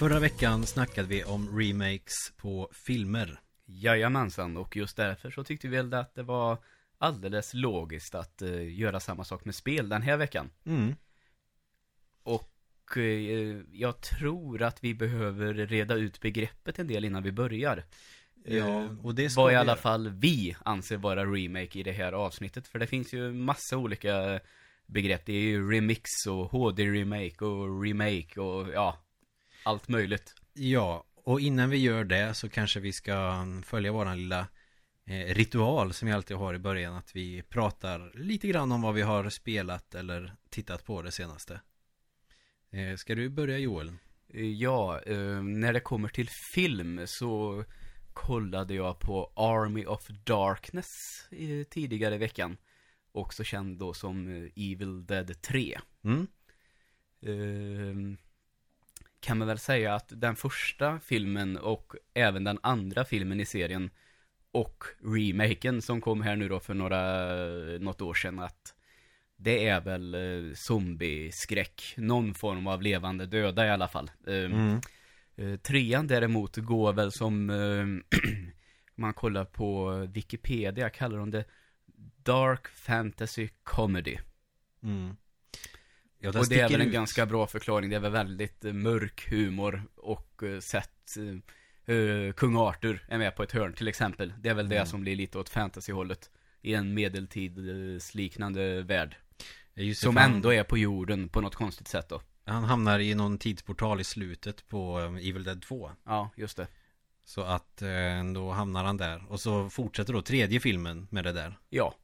Förra veckan snackade vi om remakes på filmer. Jajamensan, och just därför så tyckte vi väl att det var alldeles logiskt att uh, göra samma sak med spel den här veckan. Mm. Och uh, jag tror att vi behöver reda ut begreppet en del innan vi börjar. Ja, Eh, och det ska vad i alla fall vi anser vara remake i det här avsnittet. För det finns ju massa olika begrepp. Det är ju remix och HD-remake och remake och ja, allt möjligt. Ja, och innan vi gör det så kanske vi ska följa våran lilla eh, ritual som vi alltid har i början. Att vi pratar lite grann om vad vi har spelat eller tittat på det senaste. Eh, ska du börja Joel? Eh, Ja, när det kommer till film så kollade jag på Army of Darkness tidigare i veckan. Också känd då som Evil Dead 3. Mm? Kan man väl säga att den första filmen och även den andra filmen i serien och remaken som kom här nu då för några, något år sedan att det är väl eh, zombieskräck, någon form av levande döda i alla fall. Eh, Mm. Eh, trean däremot går väl som, eh, man kollar på Wikipedia, kallar de det Dark Fantasy Comedy. Mm. Ja, Och det är väl en ut. ganska bra förklaring, det är väl väldigt eh, mörk humor och eh, sett eh, eh, Kung Arthur är med på ett hörn till exempel. Det är väl Mm. det som blir lite åt fantasyhållet i en medeltidsliknande värld. Just Som för han- ändå är på jorden på något konstigt sätt då. Han hamnar i någon tidsportal i slutet på Evil Dead 2. Ja, just det. Så att då hamnar han där. Och så fortsätter då tredje filmen med det där. Ja.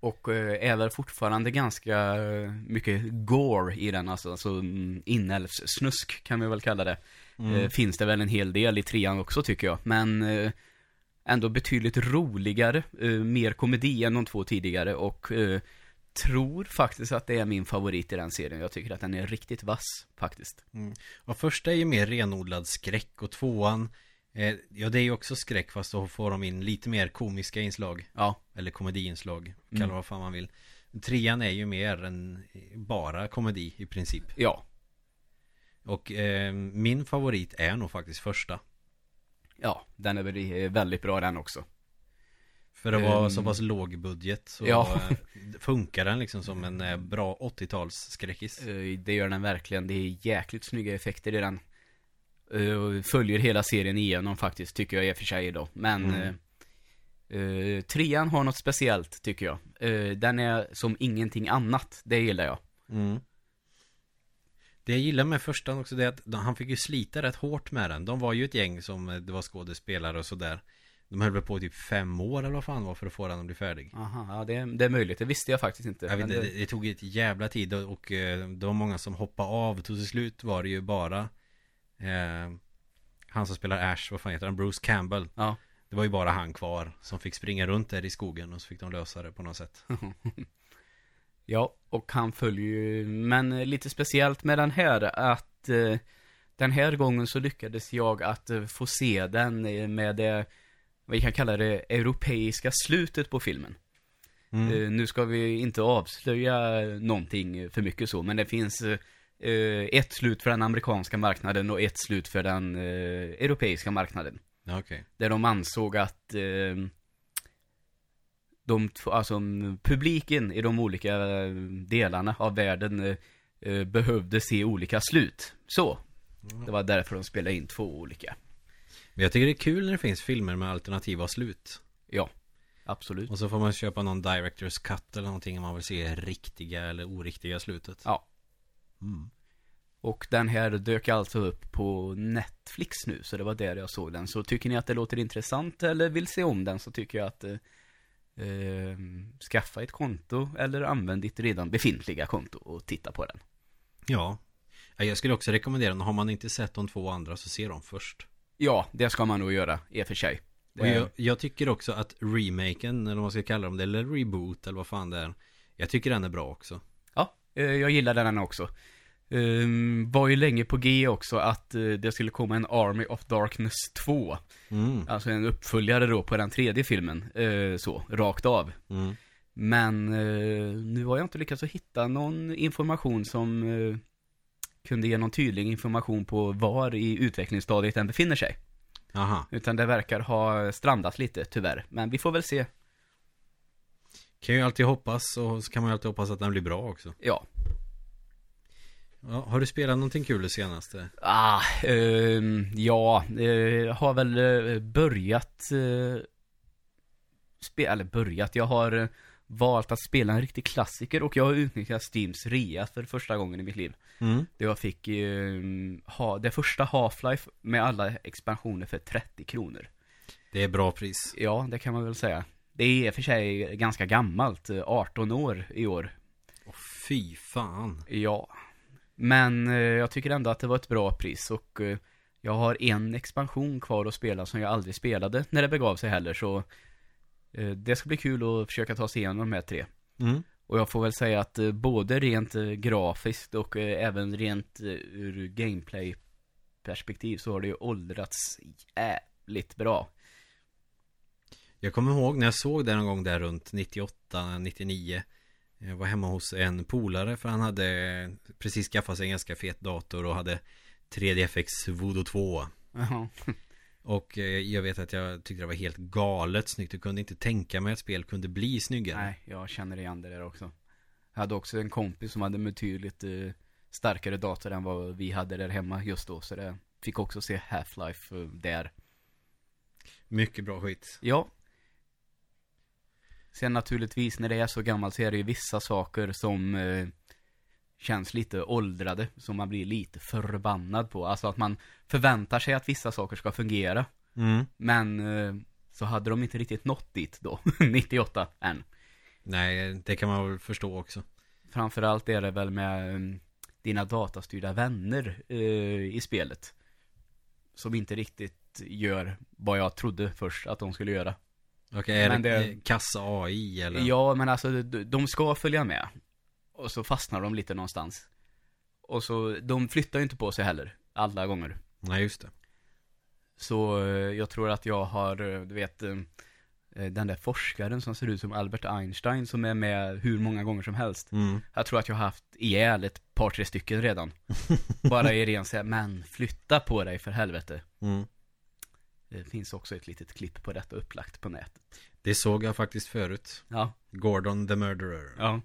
Och eh, är väl fortfarande ganska eh, mycket gore i den, alltså, alltså mm, inälvssnusk kan vi väl kalla det. Mm. Eh, finns det väl en hel del i trean också tycker jag, men ändå betydligt roligare, mer komedi än de två tidigare och tror faktiskt att det är min favorit i den serien. Jag tycker att den är riktigt vass faktiskt. Och första är ju mer renodlad skräck och tvåan eh, Ja det är ju också skräck fast då får de in lite mer komiska inslag Ja, Eller komediinslag Kalla Mm. vad fan man vill Trean är ju mer än bara komedi i princip ja, Och eh, min favorit är nog faktiskt första ja, den är eh, väldigt bra den också. För det var Ehm, så pass låg budget så ja. eh, funkar den liksom som en bra 80-tals Eh, Det gör den verkligen. Det är jäkligt snygga effekter i den. Eh, Följer hela serien igenom faktiskt, tycker jag i och för sig då. Men Mm. eh, trean har något speciellt, tycker jag. Eh, den är som ingenting annat. Det gillar jag. Mm. Det jag gillar med första också det är att de- han fick ju slita rätt hårt med den. De var ju ett gäng som det var skådespelare och sådär. De höll väl på typ fem år eller vad fan var för att få den att bli färdig. Aha, ja det är, det är möjligt. Det visste jag faktiskt inte. Jag vet, det, det tog ett jävla tid och, och det var många som hoppade av. Till slut var det ju bara eh, Han som spelar Ash, vad fan heter han? Bruce Campbell. Ja. Det var ju bara han kvar som fick springa runt där i skogen och så fick de lösa det på något sätt. Ja, och han följer ju, men eh, lite speciellt med den här att eh, den här gången så lyckades jag att eh, få se den med det, vad vi kan kalla det, europeiska slutet på filmen. Mm. Nu ska vi inte avslöja någonting för mycket så, men det finns ett slut för den amerikanska marknaden och ett slut för den eh, europeiska marknaden. Okej. Där de ansåg att eh, de, alltså mm, publiken i de olika eh, delarna av världen eh, eh, behövde se olika slut. Så. Det var därför de spelade in två olika. Men jag tycker det är kul när det finns filmer med alternativa slut. Ja, absolut. Och så får man köpa någon director's cut eller någonting om man vill se riktiga eller oriktiga slutet. Ja. Mm. Och den här dök alltså upp på Netflix nu, så det var där jag såg den. Så tycker ni att det låter intressant eller vill se om den så tycker jag att eh, eh, skaffa ett konto eller använd ditt redan befintliga konto och titta på den. Ja. Ja, Jag skulle också rekommendera den. Har man inte sett de två andra så se dem först. Ja, det ska man nog göra, i och för sig. Det, Och jag, jag tycker också att remaken, eller vad man ska kalla dem det, eller reboot eller vad fan det är. Jag tycker den är bra också. Eh, jag gillar den också. Um, var ju länge på G också att eh, det skulle komma en Army of Darkness 2. Mm. Alltså en uppföljare då på den tredje filmen. eh, så, rakt av. Mm. Men eh, nu har jag inte lyckats att hitta någon information som kunde ge någon tydlig information på var i utvecklingsstadiet den befinner sig. Aha. Utan det verkar ha strandat lite, tyvärr. Men vi får väl se. Kan ju alltid hoppas och så kan man ju alltid hoppas att den blir bra också. Ja. Ja, har du spelat någonting kul det senaste? Ah, ehm, ja, eh, har väl eh, börjat uh, spela, eller börjat, jag har eh, valt att spela en riktig klassiker och jag har utnyttjat Steams rea för första gången i mitt liv. Mm. Där jag fick eh, ha, det första Half-Life med alla expansioner för 30 kronor. Det är bra pris. Ja, det kan man väl säga. Det är för sig ganska gammalt, eh, 18 år i år. Åh, fy fan. Ja. Men eh, jag tycker ändå att det var ett bra pris och eh, jag har en expansion kvar att spela som jag aldrig spelade när det begav sig heller så eh, det ska bli kul att försöka ta sig igenom de här tre. Mm. Och jag får väl säga att eh, både rent eh, grafiskt och eh, även rent eh, ur gameplay perspektiv så har det ju åldrats jävligt bra. Jag kommer ihåg när jag såg det någon gång där runt 98, 99 Jag var hemma hos en polare för han hade precis skaffat sig en ganska fet dator och hade 3DFX Voodoo 2 Jaha. Och eh, jag vet att jag tyckte det var helt galet snyggt Jag kunde inte tänka mig att spel kunde bli snyggare Nej, jag känner igen det där också. Jag hade också en kompis som hade betydligt eh, starkare dator än vad vi hade där hemma just då. Så det fick också se Half-Life eh, där. Mycket bra skit Ja. Sen naturligtvis när det är så gammalt så är det ju vissa saker som eh, känns lite åldrade. Som man blir lite förbannad på. Alltså att man förväntar sig att vissa saker ska fungera. mm. Men eh, så hade de inte riktigt nått dit då. 98 än. Nej, det kan man väl förstå också Framförallt är det väl med um, dina datastyrda vänner uh, i spelet. Som inte riktigt gör vad jag trodde först att de skulle göra. Okej, är Men det, det- kassa AI eller? Ja, men alltså de, de ska följa med. Och så fastnar de lite någonstans. Och så, de flyttar ju inte på sig heller. Alla gånger. Nej, just det Så eh, jag tror att jag har, eh, du vet, eh, den där forskaren som ser ut som Albert Einstein som är med hur många gånger som helst. mm. Jag tror att jag har haft ihjäl ett par, tre stycken redan. Bara i ren säga, men flytta på dig för helvete. Mm. Det finns också ett litet klipp på detta upplagt på nätet. Det såg jag faktiskt förut. Ja, Gordon the Murderer. Ja.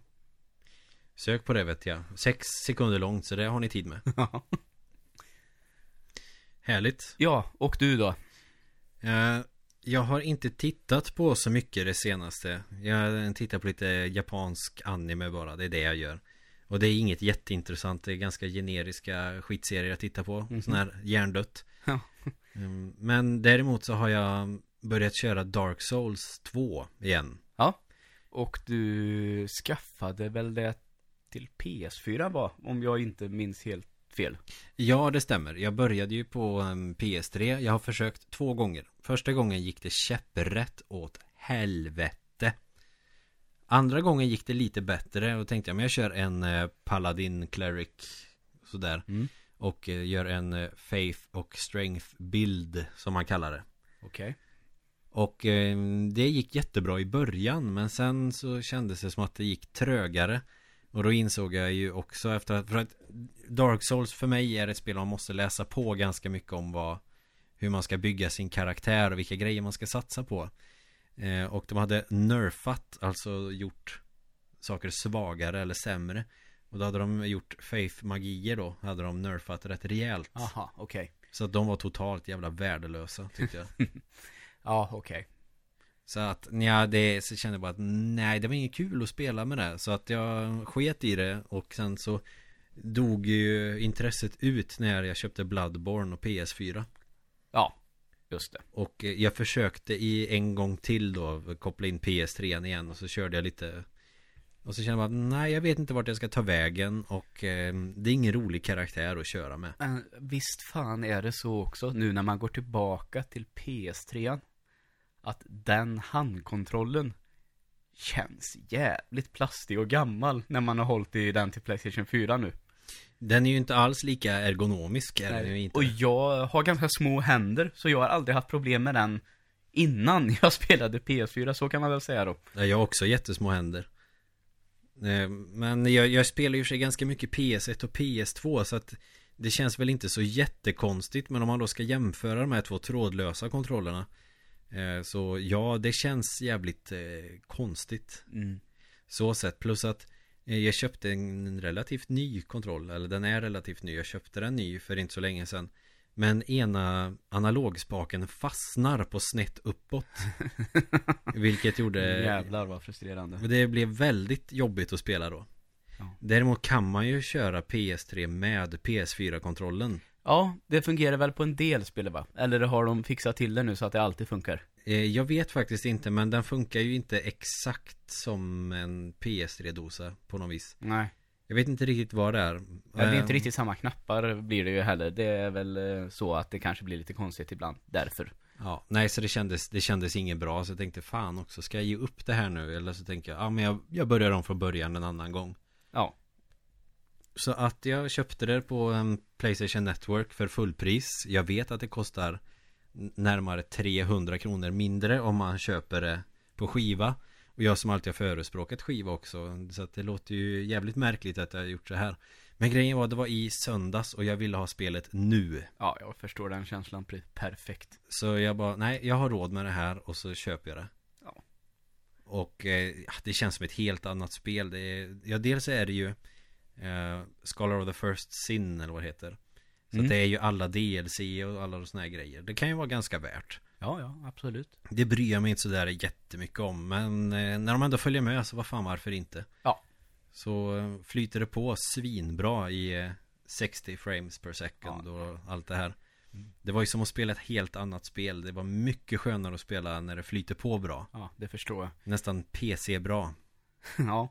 Sök på det vet jag. Sex sekunder långt så det har ni tid med. Härligt. Ja, och du då? Eh, Jag har inte tittat på så mycket det senaste. Jag tittar på lite japansk anime bara Det är det jag gör. Och det är inget jätteintressant Det är ganska generiska skitserier jag tittar på. Mhm. Sån här hjärndött. Ja. Mm, Men däremot så har jag börjat köra Dark Souls 2 igen Ja. Och du skaffade väl det till PS4 va? Om jag inte minns helt fel. Ja, det stämmer. Jag började ju på em, PS3. Jag har försökt två gånger. Första gången gick det käpprätt åt helvete. Andra gången gick det lite bättre och tänkte jag, men jag kör en eh, Paladin Cleric sådär. Mm. Och eh, gör en eh, Faith och Strength bild som man kallar det. Okej. Och eh, det gick jättebra i början men sen så kändes det som att det gick trögare Och då insåg jag ju också efter att, för att Dark Souls för mig är ett spel man måste läsa på ganska mycket om vad Hur man ska bygga sin karaktär och vilka grejer man ska satsa på eh, Och de hade nerfat, alltså gjort saker svagare eller sämre Och då hade de gjort Faith-magier då, hade de nerfat rätt rejält Aha, okej. Så att de var totalt jävla värdelösa tyckte jag Ja, okej. Så att, ja, det så kände jag bara att nej, det var inget kul att spela med det. Så att jag sket i det och sen så dog ju intresset ut när jag köpte Bloodborne och PS4. Ja, just det. Och jag försökte i en gång till då koppla in PS3 igen och så körde jag lite och så jag bara, nej jag vet inte vart jag ska ta vägen och eh, det är ingen rolig karaktär att köra med. Men visst fan är det så också nu när man går tillbaka till PS3 att den handkontrollen känns jävligt plastig och gammal när man har hållit i den till Playstation 4 nu. Den är ju inte alls lika ergonomisk är den ju inte. Och jag har ganska små händer så jag har aldrig haft problem med den innan jag spelade PS4, så kan man väl säga då. Ja, Jag har också jättesmå händer Men jag, jag spelar ju sig ganska mycket PS1 och PS2 så att det känns väl inte så jättekonstigt. Men om man då ska jämföra de här två trådlösa kontrollerna eh, Så ja, det känns jävligt eh, konstigt. Mm. Så sett, plus att eh, jag köpte en relativt ny kontroll. Eller den är relativt ny, jag köpte den ny för inte så länge sedan Men ena analogspaken fastnar på snett uppåt Vilket gjorde Jävlar vad frustrerande. det blev väldigt jobbigt att spela då Ja. Däremot kan man ju köra PS3 med PS4-kontrollen Ja, det fungerar väl på en del spel va? Eller har de fixat till det nu så att det alltid funkar? eh, Jag vet faktiskt inte men den funkar ju inte exakt som en PS3-dosa på något vis Nej. Jag vet inte riktigt vad det är Ja, det är inte Eh, riktigt samma knappar blir det ju heller. Det är väl eh, så att det kanske blir lite konstigt ibland. Därför. Ja, nej så det kändes, det kändes inget bra så jag tänkte fan också Ska jag ge upp det här nu? Eller så tänker jag, ja men jag, jag börjar om från början en annan gång Ja. Så att jag köpte det på en Playstation Network för fullpris Jag vet att det kostar närmare 300 kronor mindre om man köper det på skiva Och jag som alltid har förespråkat skiva också Så att det låter ju jävligt märkligt att jag har gjort så här Men grejen var, det var i söndags och jag ville ha spelet nu Ja, jag förstår den känslan. Perfekt. Så jag bara, nej jag har råd med det här och så köper jag det Ja. Och eh, det känns som ett helt annat spel det är, Ja dels är det ju eh, Scholar of the First Sin eller vad det heter Så Mm. det är ju alla DLC och alla såna här grejer Det kan ju vara ganska värt Ja, ja, absolut. Det bryr jag mig inte sådär jättemycket om Men eh, när de ändå följer med så vad fan varför inte Ja. Så eh, flyter det på svinbra i eh, 60 frames per second och allt det här. Det var ju som att spela ett helt annat spel Det var mycket skönare att spela när det flyter på bra Ja, det förstår jag. Nästan PC-bra ja.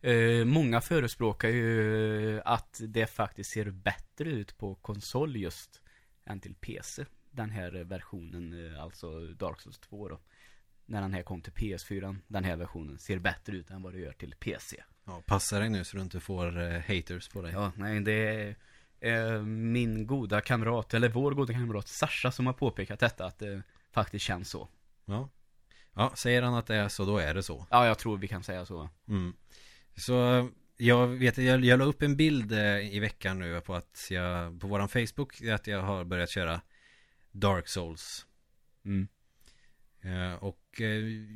Eh, många förespråkar ju att det faktiskt ser bättre ut på konsol just än till PC. Den här versionen, eh, alltså Dark Souls 2 då. När den här kom till PS4, den här versionen ser bättre ut än vad det gör till PC. ja, Passa dig nu så du inte får eh, haters på dig Ja, nej det är eh, min goda kamrat, eller vår goda kamrat Sasha som har påpekat detta, att det faktiskt känns så. ja. ja, säger han att det är så då är det så Ja, jag tror vi kan säga så. mm. Så jag vet jag, jag la upp en bild eh, i veckan nu på att jag På våran Facebook att jag har börjat köra Dark Souls Mm. Eh, Och eh,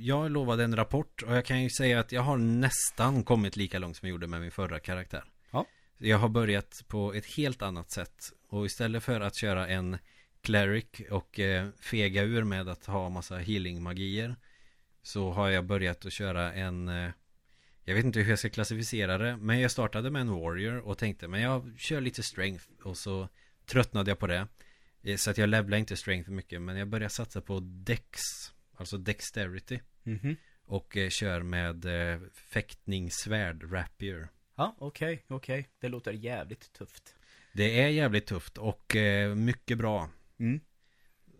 jag lovade en rapport och jag kan ju säga att jag har nästan kommit lika långt som jag gjorde med min förra karaktär. Ja. Jag har börjat på ett helt annat sätt. Och istället för att köra en cleric och eh, fega ur med att ha massa healing-magier så har jag börjat att köra en jag vet inte hur jag ska klassificera det Men jag startade med en warrior och tänkte Men jag kör lite strength Och så tröttnade jag på det Så att jag levlar inte strength mycket Men jag började satsa på dex Alltså dexterity Mhm. Och eh, kör med eh, fäktningssvärd, rapier Ja, okej, okej. Det låter jävligt tufft. Det är jävligt tufft och eh, mycket bra Mm.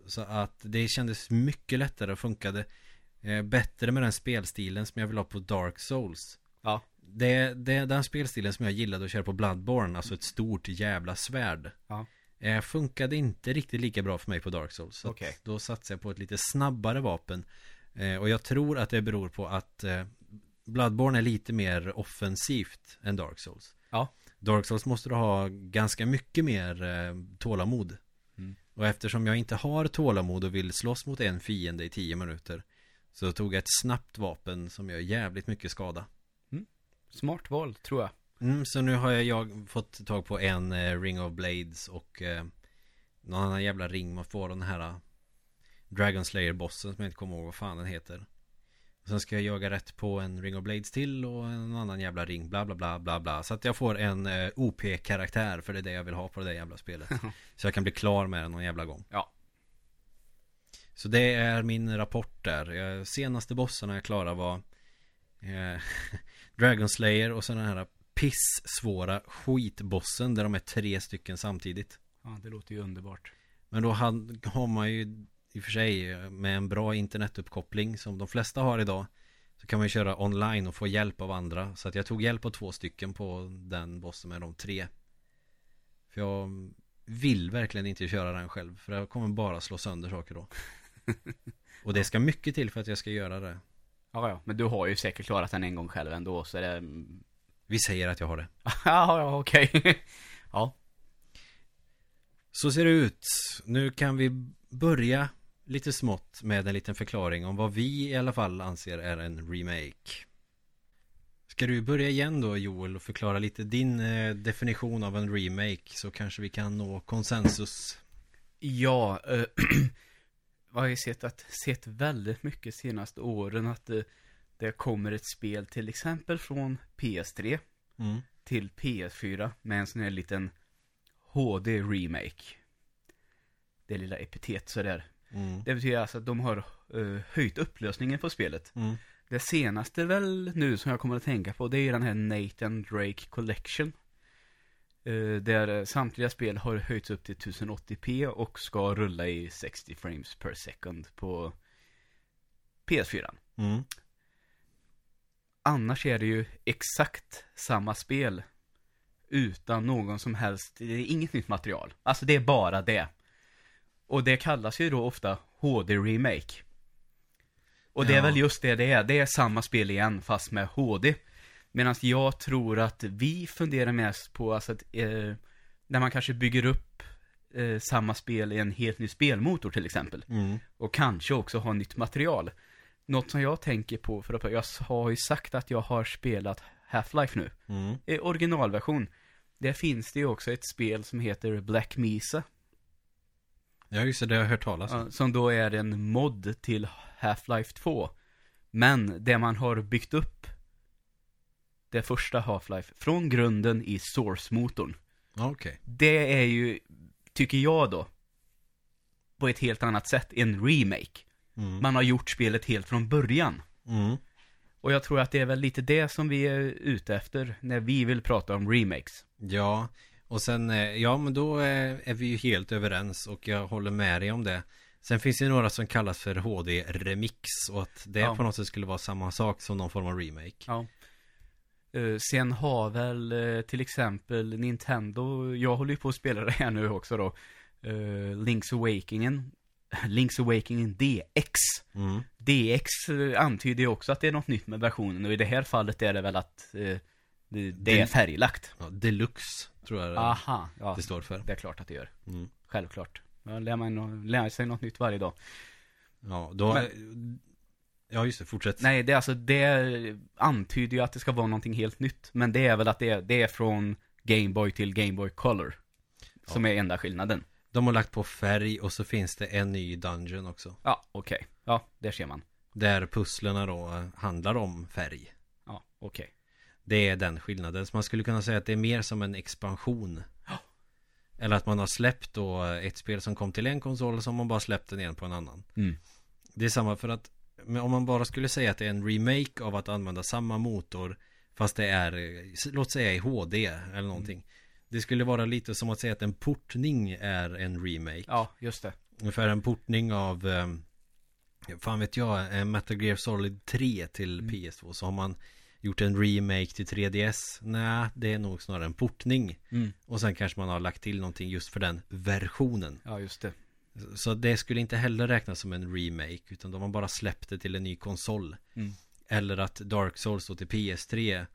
Så att det kändes mycket lättare och funkade eh, Bättre med den spelstilen som jag vill ha på Dark Souls Ja. Det, det är den spelstilen som jag gillade att köra på Bloodborne Alltså ett stort jävla svärd Ja. Eh, Funkade inte riktigt lika bra för mig på Dark Souls så Okej. Då satsade jag på ett lite snabbare vapen eh, Och jag tror att det beror på att eh, Bloodborne är lite mer offensivt än Dark Souls Ja. Dark Souls måste du ha ganska mycket mer eh, tålamod Mm. Och eftersom jag inte har tålamod och vill slåss mot en fiende i 10 minuter Så tog jag ett snabbt vapen som gör jävligt mycket skada Smart val, tror jag. Mm, Så nu har jag, fått tag på en eh, Ring of Blades och eh, Någon annan jävla ring man får av den här eh, Dragon Slayer bossen som jag inte kommer ihåg vad fan den heter. Och Sen ska jag jaga rätt på en Ring of Blades till och en annan jävla ring bla bla bla bla bla. Så att jag får en eh, OP-karaktär för det är det jag vill ha på det där jävla spelet. Så jag kan bli klar med den någon jävla gång. Ja. Så det är min rapport där. Jag, Senaste bossarna jag klarade var eh, Dragon Slayer och så den här piss-svåra skitbossen där de är tre stycken samtidigt. Ja, det låter ju underbart. Men då har man ju i och för sig med en bra internetuppkoppling som de flesta har idag Så kan man ju köra online och få hjälp av andra. Så att jag tog hjälp av två stycken på den bossen med de tre. För jag vill verkligen inte köra den själv För jag kommer bara slå sönder saker då. Och det ska mycket till för att jag ska göra det. Ja, ja. Men du har ju säkert klarat den en gång själv ändå, så det Vi säger att jag har det. ja, okej. ja. Så ser det ut. Nu kan vi börja lite smått med en liten förklaring om vad vi i alla fall anser är en remake. Ska du börja igen då Joel och förklara lite din eh, definition av en remake så kanske vi kan nå konsensus. Ja, eh, vad har jag sett, att, sett väldigt mycket senaste åren att det, det kommer ett spel till exempel från PS3 Mm. till PS4 med en sån här liten HD-remake. Det lilla epitet sådär. Mm. Det betyder alltså att de har eh, höjt upplösningen på spelet. Mm. Det senaste väl nu som jag kommer att tänka på det är den här Nathan Drake Collection. Eh, där samtliga spel har höjts upp till 1080p och ska rulla i 60 frames per second på PS4. Mm. Annars är det ju exakt samma spel. Utan någon som helst, det är inget nytt material. Alltså det är bara det. Och det kallas ju då ofta HD Remake. Och det är Ja. väl just det det är, det är samma spel igen fast med HD. Medan jag tror att vi funderar mest på alltså att, eh, när man kanske bygger upp eh, samma spel i en helt ny spelmotor till exempel. Mm. Och kanske också ha nytt material. Något som jag tänker på, för att jag har ju sagt att jag har spelat Half-Life nu. Mm. I originalversion. Där finns det ju också ett spel som heter Black Mesa. Ja just det, det har jag hört talas om. Som då är en mod till Half-Life 2. Men det man har byggt upp det första Half-Life från grunden i Source-motorn. Okej. Det är ju, tycker jag då, på ett helt annat sätt, en remake. Mm. Man har gjort spelet helt från början. Mm. Och jag tror att det är väl lite det som vi är ute efter när vi vill prata om remakes. Ja, och sen, eh, ja men då eh, är vi ju helt överens och jag håller med dig om det. Sen finns det några som kallas för HD-remix och att det Ja. på något sätt skulle vara samma sak som någon form av remake. Ja. Eh, sen har väl till exempel Nintendo, jag håller ju på att spela det här nu också då. Link's Awakening. Link's Awakening DX. Mm. DX eh, antyder ju också att det är något nytt med versionen och i det här fallet är det väl att eh, det, det är Det- färglagt. Ja, Deluxe tror jag Aha, ja. det står för. Det är klart att det gör. Mm. Självklart. Man lär, man lär sig något nytt varje dag. Ja, då... ja, just det. Fortsätt. Nej, det är alltså, det antyder ju att det ska vara någonting helt nytt. Men det är väl att det är, det är från Game Boy till Game Boy Color. Som är enda skillnaden. De har lagt på färg och så finns det en ny dungeon också. Ja, okej. Ja, där ser man. Där pusslerna då eh, handlar om färg. Ja, okej. Det är den skillnaden. Så man skulle kunna säga att det är mer som en expansion. Eller att man har släppt då ett spel som kom till en konsol som man bara släppt den igen på en annan. Mm. Det är samma för att men om man bara skulle säga att det är en remake av att använda samma motor fast det är, eh, låt säga i HD eller någonting. Det skulle vara lite som att säga att en portning är en remake. Ja, just det. Ungefär en portning av eh, Fan vet jag, en Metal Gear Solid 3 till Mm. PS2 Så har man gjort en remake till 3DS Nej, det är nog snarare en portning Mm. Och sen kanske man har lagt till någonting just för den versionen Ja, just det. Så det skulle inte heller räknas som en remake Utan de har bara släppt det till en ny konsol Mm. Eller att Dark Souls då till PS3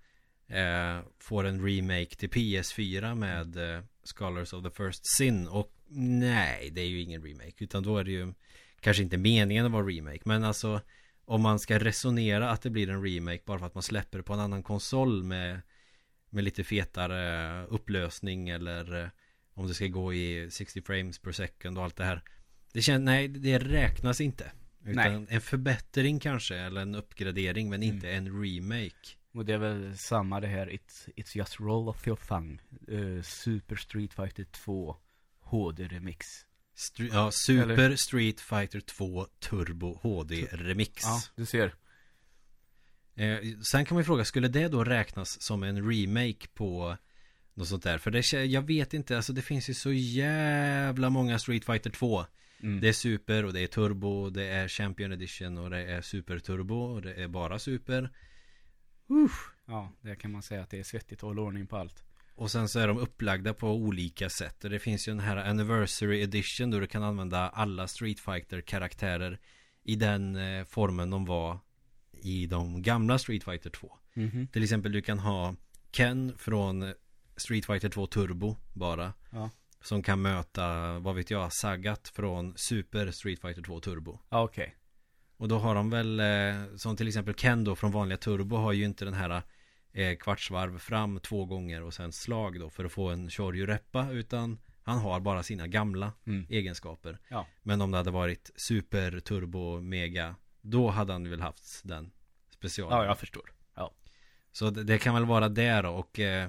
eh, Får en remake till PS4 med eh, Scholars of the First Sin Och nej, det är ju ingen remake Utan då är det ju Kanske inte meningen att vara remake Men alltså Om man ska resonera att det blir en remake Bara för att man släpper det på en annan konsol med Med lite fetare upplösning Eller eh, Om det ska gå i 60 frames per second och allt det här Det känns, nej det räknas inte. Utan Nej. en förbättring kanske Eller en uppgradering men inte en remake Och det är väl samma det här, It's, it's just roll of your thumb. Eh, Super Street Fighter 2 HD-remix. Stre- Ja, Super Eller- Street Fighter 2 Turbo HD Remix Ja, du ser. eh, Sen kan man ju fråga, skulle det då räknas som en remake på Något sånt där? För det, jag vet inte, alltså det finns ju så jävla många Street Fighter 2 Mm. Det är Super och det är Turbo, det är Champion Edition och det är Super Turbo och det är bara Super Uff. Ja, det kan man säga att det är svettigt att hålla ordning på allt. Och sen så är de upplagda på olika sätt och det finns ju den här Anniversary Edition då du kan använda alla Street Fighter karaktärer I den eh, formen de var I de gamla Street Fighter 2 Mhm. Till exempel du kan ha Ken från Street Fighter 2 Turbo bara. Ja. Som kan möta, vad vet jag, Sagat från Super Street Fighter 2 Turbo. Okej. Och då har de väl, eh, som till exempel Ken då från vanliga Turbo har ju inte den här eh, kvartsvarv fram två gånger och sen slag då för att få en Shoryu-reppa utan han har bara sina gamla Mm. egenskaper. Ja. Men om det hade varit Super, Turbo, Mega då hade han väl haft den specialen. Ja, jag förstår. Ja. Så det, det kan väl vara det då och eh,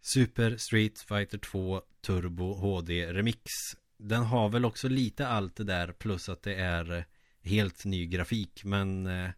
Super Street Fighter 2 Turbo HD Remix Den har väl också lite allt det där plus att det är helt ny grafik men eh,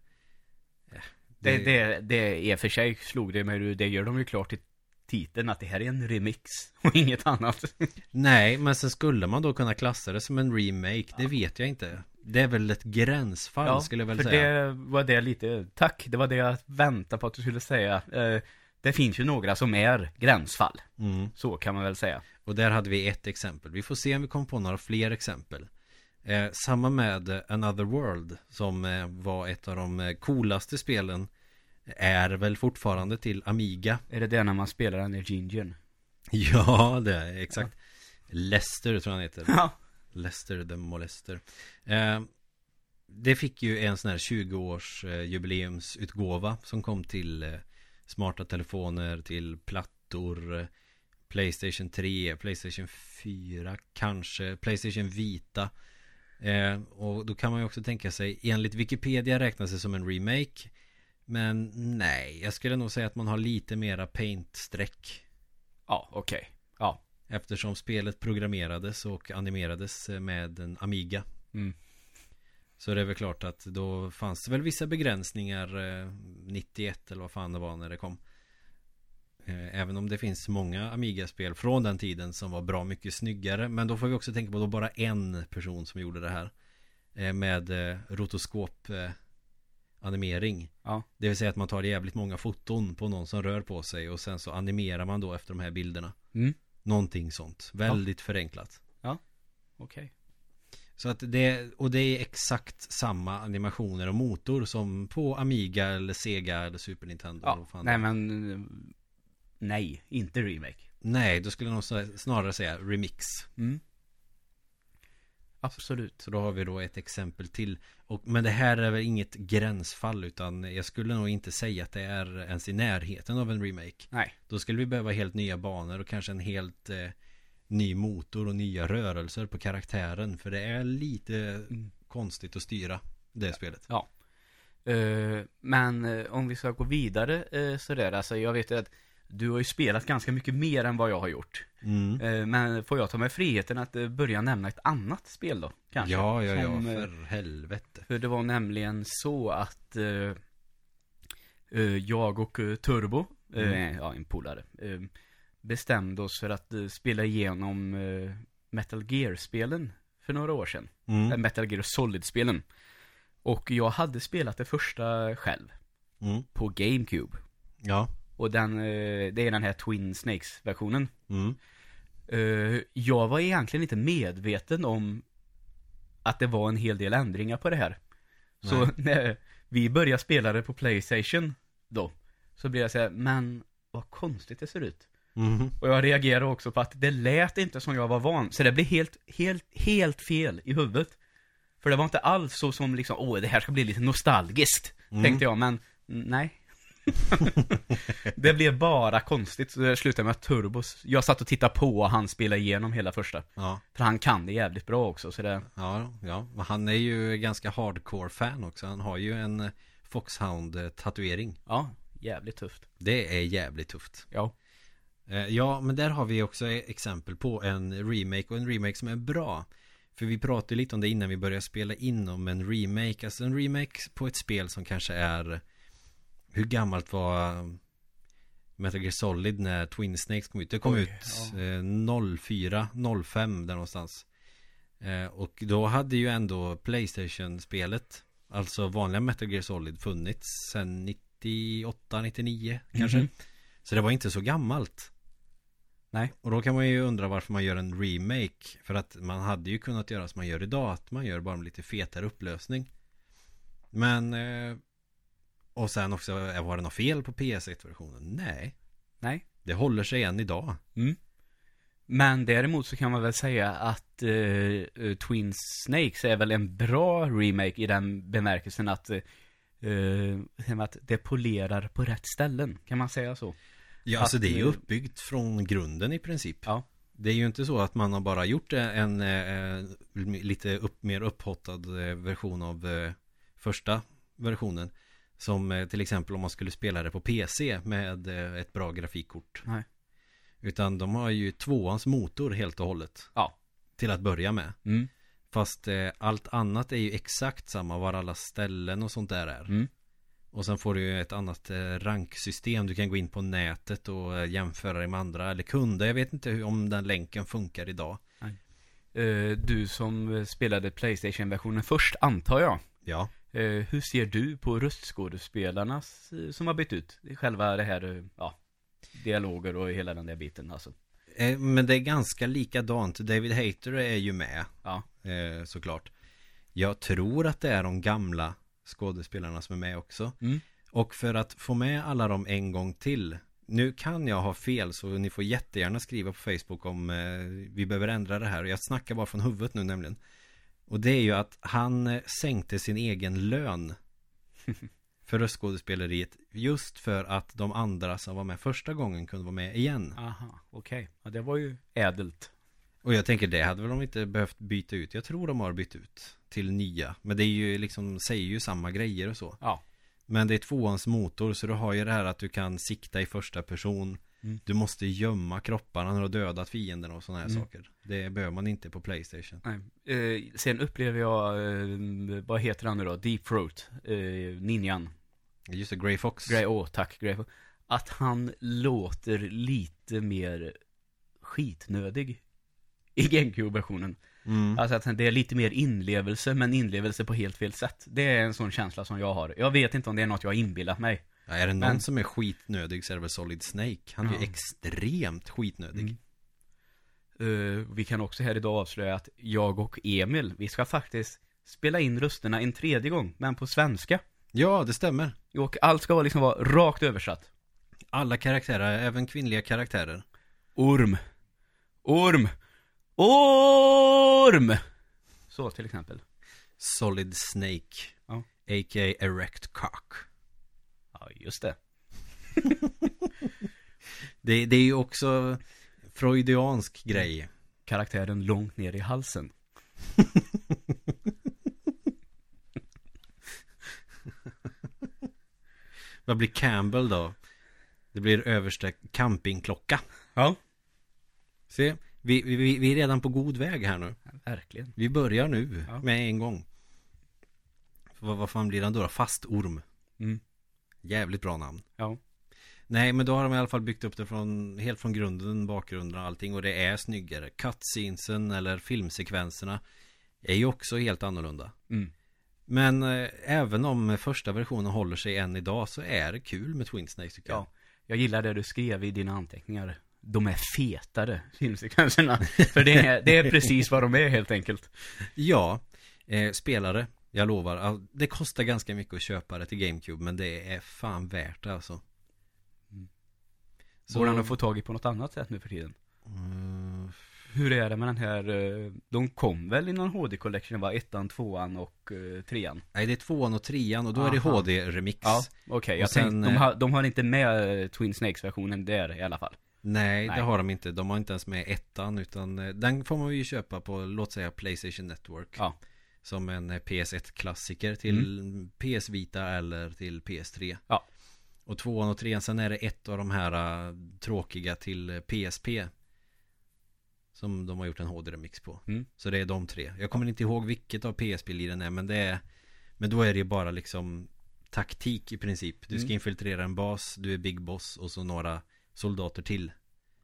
Det, det, det är för sig slog det mig, det gör de ju klart i titeln att det här är en remix och inget annat. Nej, men sen skulle man då kunna klassa det som en remake Det vet jag inte Det är väl ett gränsfall skulle jag väl för säga det var det lite, tack, det var det jag väntade på att du skulle säga. Eh, det finns ju några som är gränsfall, mm. så kan man väl säga. Och där hade vi ett exempel Vi får se om vi kommer på några fler exempel eh, Samma med Another World Som eh, var ett av de eh, coolaste spelen Är väl fortfarande till Amiga. Är det det när man spelar den i Gingern? Ja, det är exakt. Lester tror jag han heter. Ja. Lester the Molester. Eh, Det fick ju en sån här 20-års eh, jubileumsutgåva Som kom till eh, Smarta telefoner, till plattor Playstation 3, Playstation 4 kanske Playstation Vita eh, Och då kan man ju också tänka sig Enligt Wikipedia räknas det som en remake Men nej, jag skulle nog säga att man har lite mera paint-streck Ja, okej. Ja. Eftersom spelet programmerades och animerades med en Amiga Mm. Så det är väl klart att då fanns det väl vissa begränsningar eh, 91 eller vad fan det var när det kom Eh, Även om det finns många Amiga-spel från den tiden som var bra mycket snyggare. Men då får vi också tänka på då bara en person som gjorde det här. Eh, Med eh, rotoskop eh, animering. Ja. Det vill säga att man tar jävligt många foton på någon som rör på sig och sen så animerar man då efter de här bilderna. Mm. Någonting sånt, väldigt förenklat. Okej. Så att det, och det är exakt samma animationer och motor som på Amiga eller Sega eller Super Nintendo Ja, nej men Nej, inte remake. Nej, då skulle jag nog snar- snarare säga remix Mm. Absolut. Så då har vi då ett exempel till och, Men det här är väl inget gränsfall utan jag skulle nog inte säga att det är ens i närheten av en remake Nej. Då skulle vi behöva helt nya banor och kanske en helt eh, ny motor och nya rörelser på karaktären För det är lite Mm. konstigt att styra det spelet Eh, men eh, om vi ska gå vidare uh, sådär, alltså jag vet ju att du har ju spelat ganska mycket mer än vad jag har gjort. mm. Eh, men får jag ta mig friheten att eh, börja nämna ett annat spel då? Kanske? Ja, ja, ja, Som, eh, för helvete För det var nämligen så att jag och Turbo, Mm. ja en polare, bestämde oss för att spela igenom Metal Gear-spelen för några år sedan. mm. Metal Gear Solid-spelen. Och jag hade spelat det första själv, Mm. på GameCube. Ja Och den, eh, det är den här Twin Snakes-versionen. mm. Eh, jag var egentligen inte medveten om att det var en hel del ändringar på det här. Så Nej. när vi började spela det på Playstation då, så blev jag såhär, men vad konstigt det ser ut. Mhm. Och jag reagerade också på att det lät inte som jag var van, så det blev helt, helt, helt fel i huvudet. För det var inte alls så som liksom, åh det här ska bli lite nostalgiskt, Mm. tänkte jag, men mm, nej. det blev bara konstigt, så det slutade med att Turbos, jag satt och tittade på och han spelade igenom hela första. Ja, För han kan det jävligt bra också, så det, ja, ja. Han är ju ganska hardcore fan också. Han har ju en eh, Foxhound tatuering ja, jävligt tufft. Det är jävligt tufft. Ja. Eh, Ja, men där har vi också e- exempel på en remake och en remake som är bra. För vi pratade lite om det innan vi började spela in om en remake. Alltså en remake på ett spel som kanske är Hur gammalt var eh, Metal Gear Solid när Twin Snakes kom ut? Det kom Oj, ut ja. eh, 04, 05 där någonstans eh, Och då hade ju ändå Playstation-spelet Alltså vanliga Metal Gear Solid funnits sen 98, 99 kanske Mhm. Så det var inte så gammalt Nej. Och då kan man ju undra varför man gör en remake För att man hade ju kunnat göra som man gör idag Att man gör bara en lite fetare upplösning Men eh, Och sen också, eh, var det något fel på PS1-versionen? Nej Nej. Det håller sig än idag. Mm. Men däremot så kan man väl säga att eh, eh, Twin Snakes är väl en bra remake i den bemärkelsen att, eh, att det polerar på rätt ställen. Kan man säga så? Ja, Att, alltså det är ju eh, uppbyggt från grunden i princip. Ja. Det är ju inte så att man har bara gjort en, eh, lite upp, mer upphottad eh, version av eh, första versionen. Som eh, till exempel om man skulle spela det på PC med eh, ett bra grafikkort. Nej. Utan de har ju tvåans motor helt och hållet. Ja. Till att börja med. Mm. Fast eh, allt annat är ju exakt samma var alla ställen och sånt där är. Mm. Och sen får du ju ett annat eh, ranksystem. Du kan gå in på nätet och eh, jämföra det med andra eller kunder. Jag vet inte hur, om den länken funkar idag. Eh, du som spelade Playstation-versionen först, antar jag. Ja. Eh, hur ser du på röstskådespelarnas eh, som har bytt ut? Själva det här, eh, ja, dialoger och hela den där biten alltså. Men det är ganska likadant. David Hayter är ju med. Ja. Såklart. Jag tror att det är de gamla skådespelarna som är med också. Mm. Och för att få med alla dem en gång till Nu kan jag ha fel så ni får jättegärna skriva på Facebook om eh, vi behöver ändra det här. Jag snackar bara från huvudet nu nämligen. Och det är ju att han eh, sänkte sin egen lön för röstskådespeleriet just för att de andra som var med första gången kunde vara med igen. Aha, okej. Ja, det var ju ädelt. Och jag tänker det hade väl de inte behövt byta ut. Jag tror de har bytt ut till nya. Men det är ju liksom, säger ju samma grejer och så. Ja. Men det är tvåans motor så du har ju det här att du kan sikta i första person. Mm. Du måste gömma kropparna när du har dödat fienden och sådana här Mm. saker. Det behöver man inte på Playstation. Nej. Eh, sen upplever jag, eh, vad heter han nu då? Deep Throat, eh, ninjan. Just det, Grey Fox. Grey, åh tack Grey. Att han låter lite mer skitnödig i GameCube-versionen. Mm. Alltså att det är lite mer inlevelse, men inlevelse på helt fel sätt. Det är en sån känsla som jag har. Jag vet inte om det är något jag har inbillat mig. Ja, är det någon Men- som är skitnödig så är det väl Solid Snake. Han är ju Ja. extremt skitnödig. Mm. Eh, vi kan också här idag avslöja att jag och Emil, vi ska faktiskt spela in rösterna en tredje gång, men på svenska. Ja, det stämmer. Och allt ska liksom vara rakt översatt. Alla karaktärer, även kvinnliga karaktärer. Orm. Orm. Orm! Så till exempel. Solid Snake. Ja. A.k.a. Erect Cock. Ja, just det. Det, det är ju också freudiansk grej. Karaktären långt ner i halsen. Vad blir Campbell då? Det blir översta campingklocka. Ja. Se, vi, vi, vi är redan på god väg här nu. Verkligen. Vi börjar nu Ja. med en gång. Vad, vad fan blir han då? Fastorm. Mm. Jävligt bra namn. Ja. Nej, men då har de i alla fall byggt upp det från, helt från grunden, bakgrunden och allting. Och det är snyggare. Cutscenesen eller filmsekvenserna är ju också helt annorlunda. Mm. Men eh, även om första versionen håller sig än idag så är det kul med Twin Snakes tycker jag. Ja. Jag gillar det du skrev i dina anteckningar. De är fetare, filmsekvenserna. För det är, det är precis vad de är helt enkelt. Ja, eh, spelare. Jag lovar. Det kostar ganska mycket att köpa det till GameCube men det är fan värt det alltså. Mm. Så- Går den att få tag i på något annat sätt nu för tiden? Mm, Hur är det med den här, eh, de kom väl i någon HD Collection va? Ettan, tvåan och eh, trean? nej, det är tvåan och trean och då är det Aha. HD-remix. Ja, okej. Och Jag sen, tänkte, de eh, har, de har inte med Twin Snakes-versionen där i alla fall. Nej, Nej. det har de inte. De har inte ens med ettan utan den får man ju köpa på, låt säga Playstation Network. Ja. Som en eh, PS1-klassiker till PS Vita eller till PS3. Ja. Och tvåan och trean, sen är det ett av de här eh, tråkiga till eh, PSP. Som de har gjort en HD-remix på. Mm. Så det är de tre. Jag kommer inte ihåg vilket av PSP-liden är, men det är Men då är det ju bara liksom taktik i princip. Du ska Mm. infiltrera en bas, du är Big Boss och så några soldater till.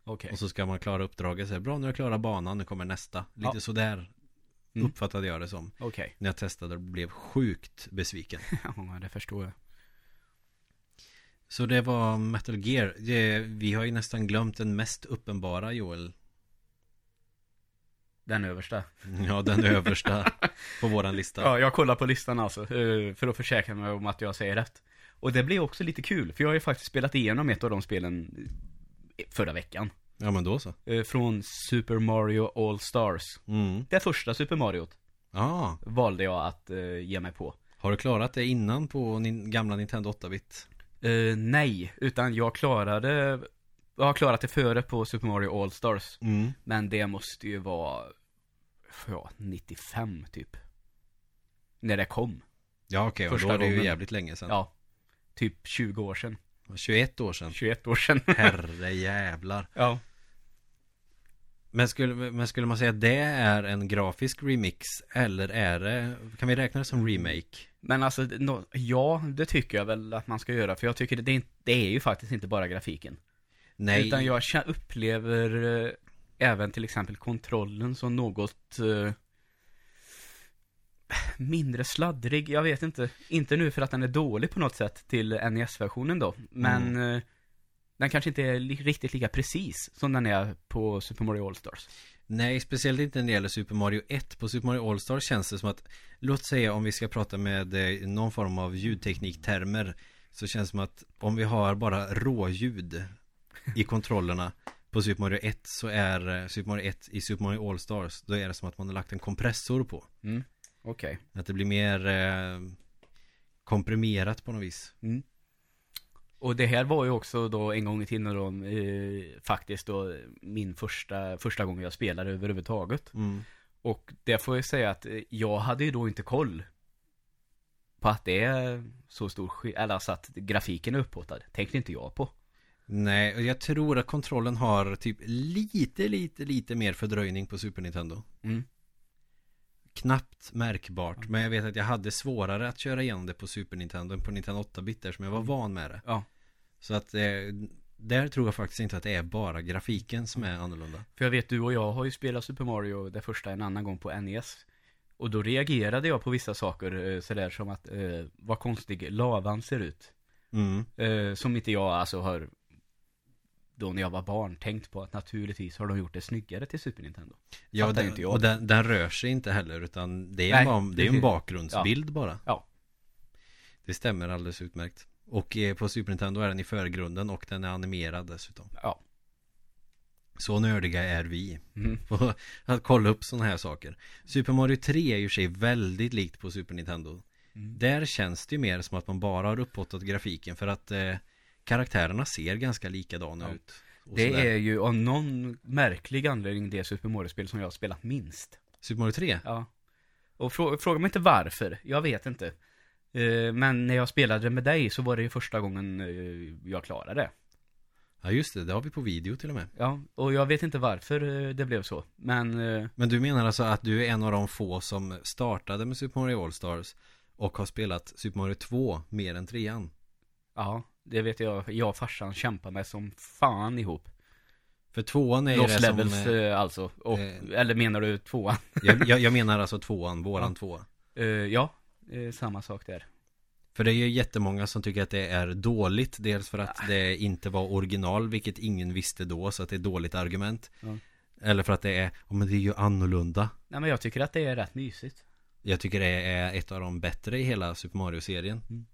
Okej. Och så ska man klara uppdraget. Så här, Bra, nu har jag klarat banan, nu kommer nästa. Lite Ja. sådär Mm. uppfattade jag det som. Okej. När jag testade och blev sjukt besviken. Ja, det förstår jag. Så det var Metal Gear. Det, vi har ju nästan glömt den mest uppenbara Joel. Den översta. Ja, den översta på våran lista. Ja, jag kollar på listan alltså, eh, för att försäkra mig om att jag säger rätt. Och det blir också lite kul, för jag har ju faktiskt spelat igenom ett av de spelen förra veckan. Ja men då så. Eh, från Super Mario All Stars. Mm. Det första Super Mario Ja. valde jag att eh, ge mig på. Har du klarat det innan på nin- gamla Nintendo 8-bit? Eh, nej, utan jag klarade Jag har klarat det före på Super Mario All Stars Mm. Men det måste ju vara Ja, 95 typ När det kom Ja okej, Första då är det ju gången. jävligt länge sedan. Ja Typ 20 år sedan 21 år sedan. 21 år sedan Herre jävlar. Ja Men skulle, men skulle man säga att det är en grafisk remix eller är det, kan vi räkna det som remake? Men alltså, nå- ja, det tycker jag väl att man ska göra För jag tycker det, det, är, det är ju faktiskt inte bara grafiken Nej, Utan jag upplever eh, även till exempel kontrollen som något eh, mindre sladdrig. Jag vet inte. Inte nu för att den är dålig på något sätt till NES-versionen då. Men eh, den kanske inte är li- riktigt lika precis som den är på Super Mario All-Stars. nej, speciellt inte när det gäller Super Mario 1. På Super Mario All-Star känns det som att, låt säga om vi ska prata med eh, någon form av ljudtekniktermer, så känns det som att om vi har bara råljud i kontrollerna på Super Mario 1 så är eh, Super Mario 1 i Super Mario All-Stars, då är det som att man har lagt en kompressor på. Mm. Okej. Att det blir mer eh, komprimerat på något vis. Och det här var ju också då en gång i tiden då, eh, faktiskt då min första, första gången jag spelade överhuvudtaget. Mm. Och det får jag säga att eh, jag hade ju då inte koll på att det är så stor skillnad, eller alltså att grafiken är upphottad. Tänkte inte jag på. Nej, och jag tror att kontrollen har typ lite, lite, lite mer fördröjning på Super Nintendo. Mm. Knappt märkbart, men jag vet att jag hade svårare att köra igenom det på Super Nintendo än på Nintendo 8-bit där som jag var van med det. Ja. Så att eh, där tror jag faktiskt inte att det är bara grafiken som är annorlunda. För jag vet, du och jag har ju spelat Super Mario det första en annan gång på NES. Och då reagerade jag på vissa saker eh, sådär som att, eh, vad konstig lavan ser ut. Mm. Eh, som inte jag alltså har, då när jag var barn, tänkt på att naturligtvis har de gjort det snyggare till Super Nintendo. Ja, den, inte jag. och den, den rör sig inte heller utan det är, Nej, bara, det är en bakgrundsbild bara. Ja. Det stämmer alldeles utmärkt. Och eh, på Super Nintendo är den i förgrunden och den är animerad dessutom. Ja. Så nördiga är vi Mm. att kolla upp sådana här saker. Super Mario 3 är ju sig väldigt likt på Super Nintendo. Mm. Där känns det ju mer som att man bara har upphottat grafiken för att eh, karaktärerna ser ganska likadana Ja. ut. Det sådär. är ju av någon märklig anledning det Super Mario-spel som jag har spelat minst. Super Mario 3? Ja. Och frå fråga mig inte varför, jag vet inte. Eh, men när jag spelade med dig så var det ju första gången eh, jag klarade det. Ja just det, det har vi på video till och med. Ja, och jag vet inte varför eh, det blev så. Men, Men du menar alltså att du är en av de få som startade med Super Mario All-Stars och har spelat Super Mario 2 mer än 3 ja, det vet jag. Jag och farsan kämpar med som fan ihop. För tvåan är Lost det som... levels eh, eh, alltså. Och, eh, eller menar du tvåan? jag, jag, jag menar alltså tvåan, våran Ja. tvåa. Eh, ja, eh, samma sak där. För det är ju jättemånga som tycker att det är dåligt Dels för Ah. att det inte var original Vilket ingen visste då Så att det är dåligt argument Ja. Eller för att det är Ja men det är ju annorlunda Nej men jag tycker att det är rätt mysigt. Jag tycker det är ett av de bättre i hela Super Mario-serien Mm.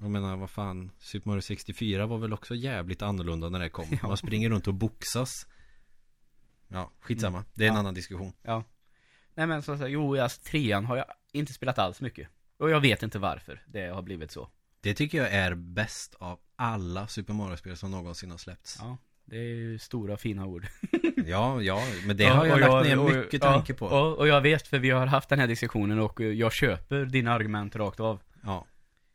Jag menar vad fan Super Mario 64 var väl också jävligt annorlunda när det kom Ja. Man springer runt och boxas Ja, skitsamma Det är en Ja. annan diskussion Ja. Nej men så, så jo, alltså, trean har jag inte spelat alls mycket. Och jag vet inte varför det har blivit så. Det tycker jag är bäst av alla Super Mario-spel som någonsin har släppts Ja, det är ju stora fina ord. Ja, ja, men det har jag och lagt ner och- mycket ja, tanke på Och, och jag vet för vi har haft den här diskussionen och jag köper dina argument rakt av. Ja,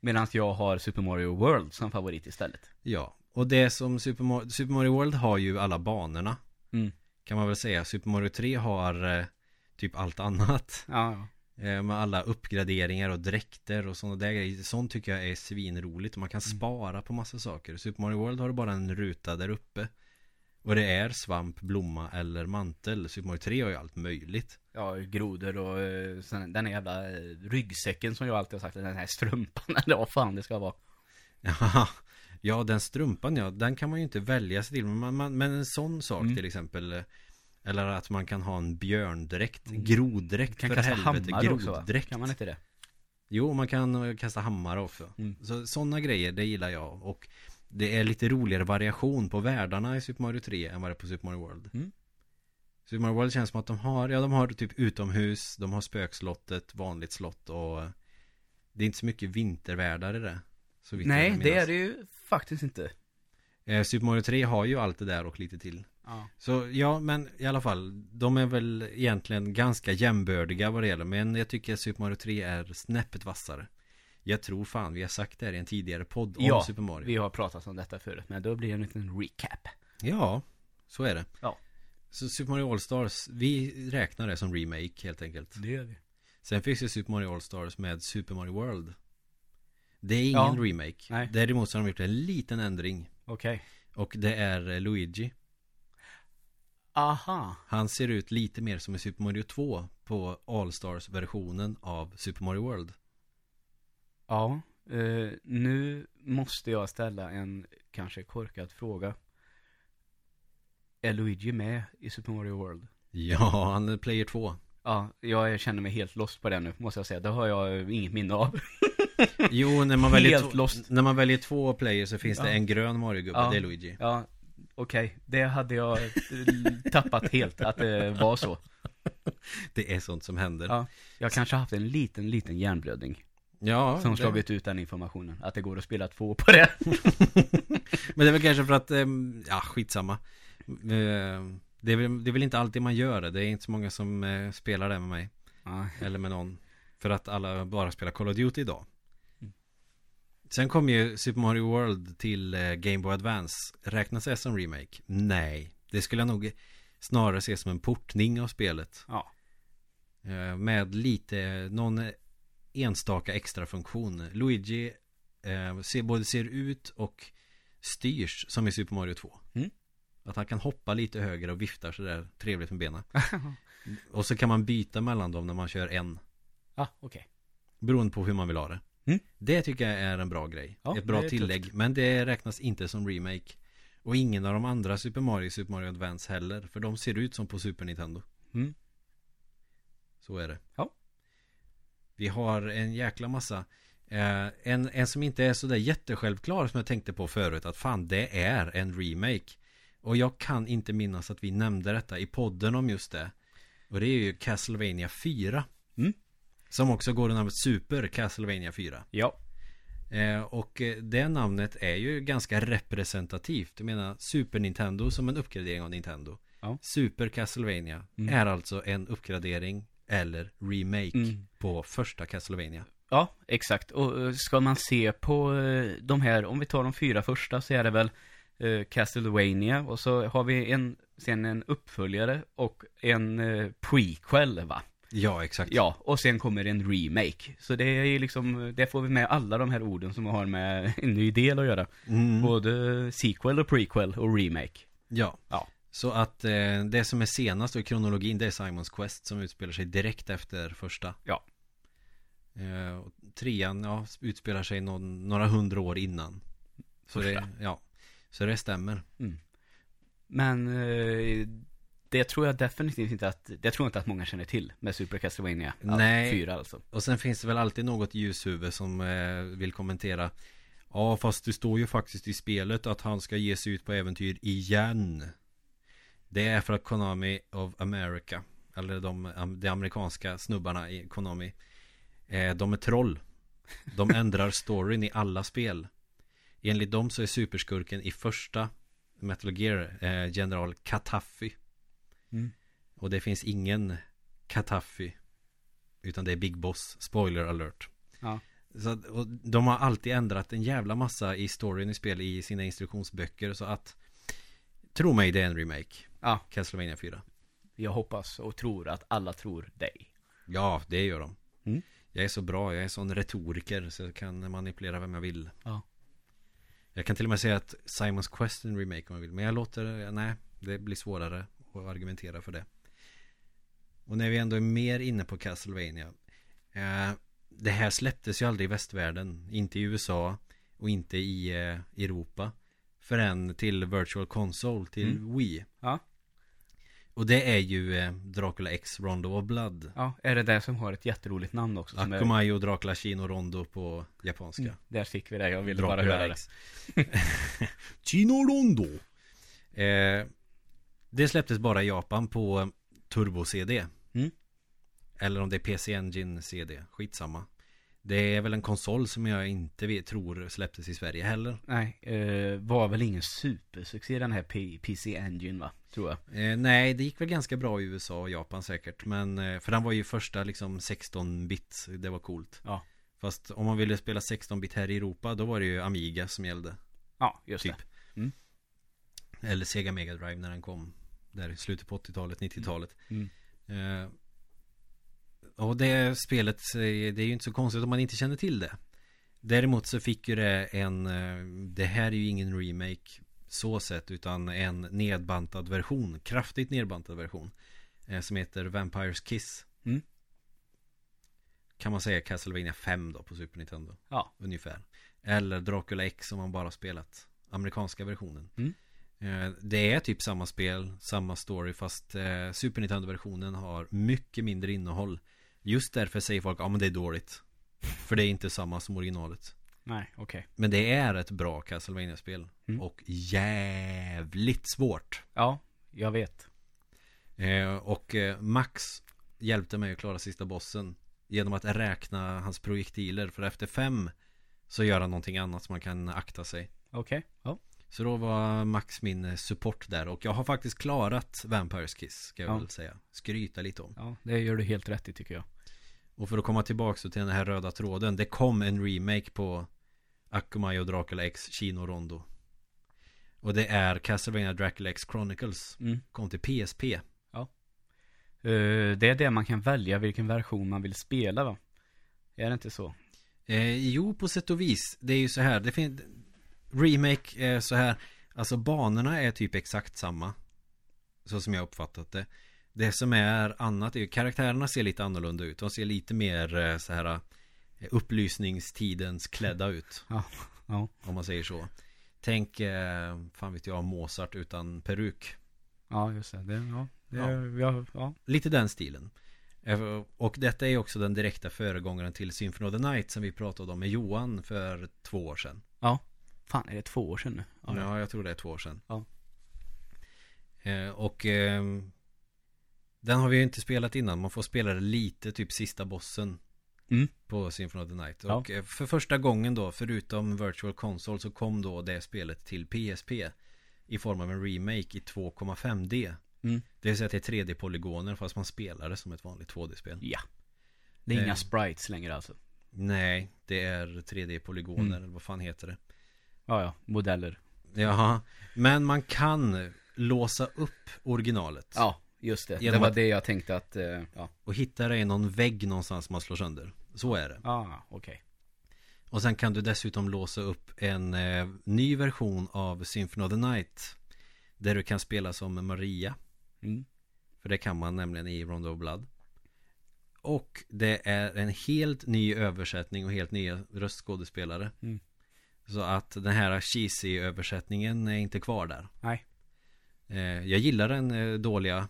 Medan jag har Super Mario World som favorit istället. ja Och det som Super Mario, Super Mario World har ju alla banorna Mm. Kan man väl säga Super Mario 3 har eh, typ allt annat Ja, ja. eh, Med alla uppgraderingar och dräkter och sådana där grejer Sånt tycker jag är svinroligt och man kan Mm. spara på massa saker Super Mario World har du bara en ruta där uppe Och det är svamp, blomma eller mantel Super Mario 3 har ju allt möjligt Ja, grodor och eh, sen, den här jävla eh, ryggsäcken som jag alltid har sagt, den här strumpan eller vad fan det ska vara. Ja, ja den strumpan ja, den kan man ju inte välja sig till Men, man, man, men en sån sak Mm. till exempel eh, Eller att man kan ha en björndräkt, Mm. groddräkt Kan för kasta helvete, också groddräkt Kan man inte det? Jo, man kan kasta hammare också Mm. Så sådana grejer, det gillar jag och Det är lite roligare variation på världarna i Super Mario 3 än vad det är på Super Mario World. Mm. Super Mario World känns som att de har, ja de har typ utomhus, de har spökslottet, vanligt slott och det är inte så mycket vintervärldar i det. Nej, det är det ju faktiskt inte. Eh, Super Mario 3 har ju allt det där och lite till. Ja. Så ja, men i alla fall, de är väl egentligen ganska jämbördiga vad det gäller, men jag tycker Super Mario 3 är snäppet vassare. Jag tror fan vi har sagt det här i en tidigare podd om Ja, Super Mario. Vi har pratat om detta förut, men då blir det en liten recap. Ja, så är det. Ja. Så Super Mario All-Stars, vi räknar det som remake helt enkelt. Det gör vi. Sen finns det Super Mario All-Stars med Super Mario World. Det är ingen Ja. remake. Nej. Däremot så har de gjort en liten ändring. Okej. Och det är eh, Luigi. Aha. Han ser ut lite mer som i Super Mario 2 på All-Stars-versionen av Super Mario World. Ja, eh, nu måste jag ställa en kanske korkad fråga. Är Luigi med i Super Mario World? Ja, han är player 2. Ja, jag känner mig helt lost på det nu, måste jag säga. Det har jag inget minne av. Jo, när man, väljer två, när man väljer två players så finns det Ja. en grön Mario-gubbe, Ja. det är Luigi. Ja, okej. Det hade jag eh, tappat helt, att det var så. Det är sånt som händer. Ja, jag kanske har haft en liten, liten hjärnblödning. Ja, Som slagit ut den informationen. Att det går att spela två på det. Men det är väl kanske för att, ehm, ja skitsamma. Eh, Det är, väl, det är väl inte alltid man gör det. Det är inte så många som eh, spelar det med mig. Ja, Eller med någon. För att alla bara spelar Call of Duty idag. Mm. Sen kom ju Super Mario World till eh, Game Boy Advance. Räknas det som remake? Nej. Det skulle jag nog snarare se som en portning av spelet. ja. Eh, Med lite, någon enstaka extra funktion. Luigi eh, ser, både ser ut och styrs som i Super Mario 2. Mm. Att han kan hoppa lite högre och viftar sådär trevligt med benen. och så kan man byta mellan dem när man kör en. Ja, okej. Beroende på hur man vill ha det. Mm. Det tycker jag är en bra grej. Ja, Ett bra tillägg. Men det räknas inte som remake. Och ingen av de andra Super Mario Super Mario Advance heller. För de ser ut som på Super Nintendo. Mm. Så är det. Ja. Vi har en jäkla massa. Eh, en, en som inte är sådär jättesjälvklar som jag tänkte på förut. Att fan det är en remake. Och jag kan inte minnas att vi nämnde detta i podden om just det. Och det är ju Castlevania 4. Mm. Som också går under namnet Super Castlevania 4. Ja. Eh, och eh, det namnet är ju ganska representativt. Jag menar Super Nintendo som en uppgradering av Nintendo. Ja. Super Castlevania Mm. är alltså en uppgradering eller remake Mm. på första Castlevania. Ja, exakt. Och eh, ska man se på eh, de här, om vi tar de fyra första så är det väl eh, Castlevania och så har vi en, sen en uppföljare och en prequel va? Ja, exakt. Ja, och sen kommer en remake. Så det är liksom, det får vi med alla de här orden som har med en ny del att göra. Mm. Både sequel och prequel och remake. Ja. Ja. Så att eh, det som är senast i kronologin det är Simons Quest som utspelar sig direkt efter första. Ja. Eh, och trean, ja, utspelar sig någon, några hundra år innan. Så det, Första. ja. Så det stämmer. Men eh, det tror jag definitivt inte att, det tror jag inte att många känner till med Super Castlevania. Nej. Fyra alltså. Och sen finns det väl alltid något ljushuvud som eh, vill kommentera Ja fast det står ju faktiskt i spelet att han ska ge sig ut på äventyr igen Det är för att Konami of America Eller de, de amerikanska snubbarna i Konami eh, De är troll. De ändrar storyn i alla spel. Enligt dem så är superskurken i första Metal Gear eh, General Kataffy Mm. Och det finns ingen Kataffy Utan det är Big Boss. Spoiler alert. Ja. så, de har alltid ändrat en jävla massa i storyn i spel i sina instruktionsböcker så att Tro mig det är en remake. Ja, Castlevania 4 jag hoppas och tror att alla tror dig. Ja, det gör de. Mm. Jag är så bra, jag är sån retoriker så jag kan manipulera vem jag vill. Ja. Jag kan till och med säga att Simons Quest är en remake om jag vill. Men jag låter, nej Det blir svårare att argumentera för det. Och när vi ändå är mer inne på Castlevania eh, Det här släpptes ju aldrig i västvärlden. Inte i USA Och inte i eh, Europa Förrän till Virtual Console till Mm. Wii Ja. Och det är ju eh, Dracula X Rondo of Blood. Ja, är det det som har ett jätteroligt namn också? Är, Akumayo Dracula Chino Rondo på japanska. Mm, där fick vi det, jag ville bara höra det. Chino Rondo. Eh, det släpptes bara i Japan på Turbo-CD. Mm. Eller om det är PC Engine CD. Skitsamma. Det är väl en konsol som jag inte vet, tror släpptes i Sverige heller. Nej, eh, var väl ingen supersuccé den här P- PC Engine va? Tror jag. Eh, nej, det gick väl ganska bra i USA och Japan säkert. Men, eh, för den var ju första liksom 16-bit. Det var coolt. Ja. Fast om man ville spela 16-bit här i Europa, då var det ju Amiga som gällde. Ja, just Typ. det. Mm. Eller Sega Mega Drive när den kom. Där i slutet på 80-talet, 90-talet. Mm. Eh, och det spelet, eh, det är ju inte så konstigt om man inte känner till det. Däremot så fick ju det en, eh, det här är ju ingen remake så sett utan en nedbantad version, kraftigt nedbantad version. Eh, som heter Vampires Kiss. Mm. Kan man säga Castlevania 5 då på Super Nintendo. Ja. Ungefär. Eller Dracula X om man bara spelat amerikanska versionen. Mm. Det är typ samma spel, samma story fast Super Nintendo-versionen har mycket mindre innehåll. Just därför säger folk, ja men det är dåligt. För det är inte samma som originalet. Nej, okej. Men det är ett bra Castlevania-spel. Mm. Och jävligt svårt. Ja, jag vet. Eh, och eh, Max hjälpte mig att klara sista bossen. Genom att räkna hans projektiler. För efter fem så gör han någonting annat som man kan akta sig. Okej. Ja. Så då var Max min eh, support där. Och jag har faktiskt klarat Vampires Kiss. Ska jag Ja. väl säga. Skryta lite om. Ja, det gör du helt rätt i tycker jag. Och för att komma tillbaka till den här röda tråden. Det kom en remake på Akumayo Dracula X Chino Rondo. Och det är Castlevania Dracula X Chronicles. Mm. Kom till PSP. Eh, det är det man kan välja vilken version man vill spela va? Är det inte så? Eh, jo, på sätt och vis. Det är ju så här. Det finns Remake är så här. Alltså banorna är typ exakt samma. Så som jag uppfattat det. Det som är annat är ju karaktärerna ser lite annorlunda ut. De ser lite mer eh, så här eh, upplysningstidens klädda ut. Ja. Ja. Om man säger så. Tänk, eh, fan vet jag, Mozart utan peruk. Ja, just det. det ja. Det, Ja. ja. Ja, ja. Lite den stilen. Och detta är också den direkta föregångaren till Symphony of the Night som vi pratade om med Johan för två år sedan. Fan, är det två år sedan nu? Ja, jag tror det är två år sedan. Ja. Och ehm, den har vi ju inte spelat innan. Man får spela det lite, typ sista bossen. Mm. På Symphony of the Night. Och eh, för första gången då, förutom Virtual Console, så kom då det spelet till PSP. I form av en remake i 2,5D. Mm. Det vill säga att det är 3D-polygoner fast man spelar det som ett vanligt 2D-spel. Ja. Det är inga Eh. sprites längre alltså. Nej, det är 3D-polygoner, Mm. eller vad fan heter det? Ja, ja. Modeller. Jaha, men man kan låsa upp originalet. Ja, just det. Genom det var att- det jag tänkte att, eh, ja. Och hitta det i någon vägg någonstans man slår sönder. Så är det. Ah, okej. Och sen kan du dessutom låsa upp en eh, ny version av Symphony of the Night. Där du kan spela som Maria. Mm. För det kan man nämligen i Rondo of Blood. Och det är en helt ny översättning och helt nya röstskådespelare. Mm. Så att den här cheesy översättningen är inte kvar där. Nej. Eh, jag gillar den eh, dåliga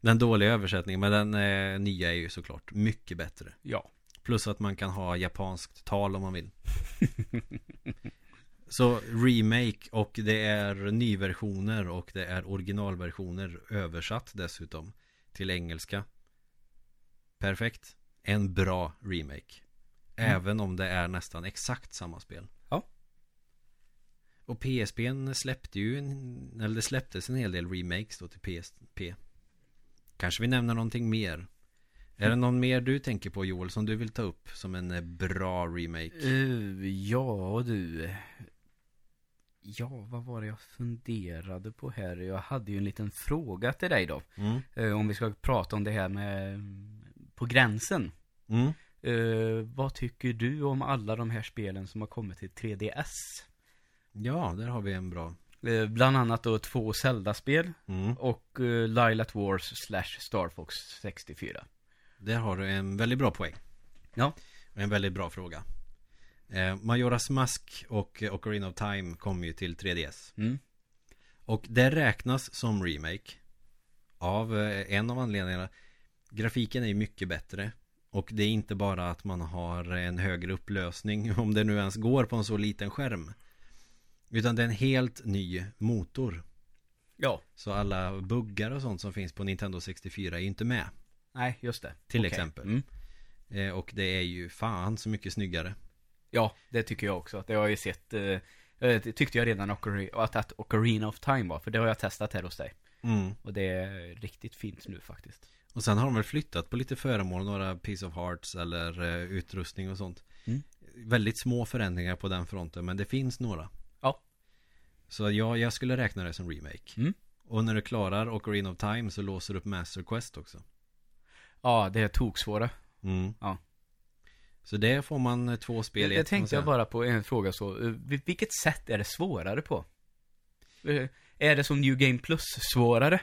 Den dåliga översättningen Men den eh, nya är ju såklart mycket bättre Ja. Plus att man kan ha japanskt tal om man vill Så remake och det är nyversioner och det är originalversioner översatt dessutom Till engelska Perfekt En bra remake Mm. Även om det är nästan exakt samma spel. Och PSPn släppte ju en, Eller det släpptes en hel del remakes då till PSP Kanske vi nämner någonting mer Är det någon mer du tänker på Joel som du vill ta upp som en eh, bra remake? Uh, ja du. Ja, vad var det jag funderade på här? Jag hade ju en liten fråga till dig då. Mm. Eh, om vi ska prata om det här med på gränsen. Mm. Eh, vad tycker du om alla de här spelen som har kommit till 3DS? Ja, där har vi en bra Eh, bland annat då två Zelda-spel mm. och uh, Lilat Wars slash Star Fox 64. Där har du en väldigt bra poäng Ja. En väldigt bra fråga eh, Majoras Mask och eh, Ocarina of Time kom ju till 3DS Mm. Och det räknas som remake Av eh, en av anledningarna Grafiken är ju mycket bättre Och det är inte bara att man har en högre upplösning Om det nu ens går på en så liten skärm Utan det är en helt ny motor Ja. Så alla buggar och sånt som finns på Nintendo 64 är ju inte med Nej, just det. Till Okej. exempel. Mm. eh, Och det är ju fan så mycket snyggare Ja, det tycker jag också. Det har jag ju sett. Eh, eh, det tyckte jag redan att, att Ocarina of Time var. För det har jag testat här hos dig. mm. Och det är riktigt fint nu faktiskt. Och sen har de väl flyttat på lite föremål Några Piece of Hearts eller eh, utrustning och sånt Mm. Väldigt små förändringar på den fronten Men det finns några. Så ja, jag skulle räkna det som remake Mm. Och när du klarar Ocarina of Time så låser du upp Master Quest också Ja, det är toksvåra. mm. Ja. Så det får man eh, två spel i Det tänkte jag bara på en fråga så. eh, vil- Vilket sätt är det svårare på? Eh, Är det som New Game Plus svårare?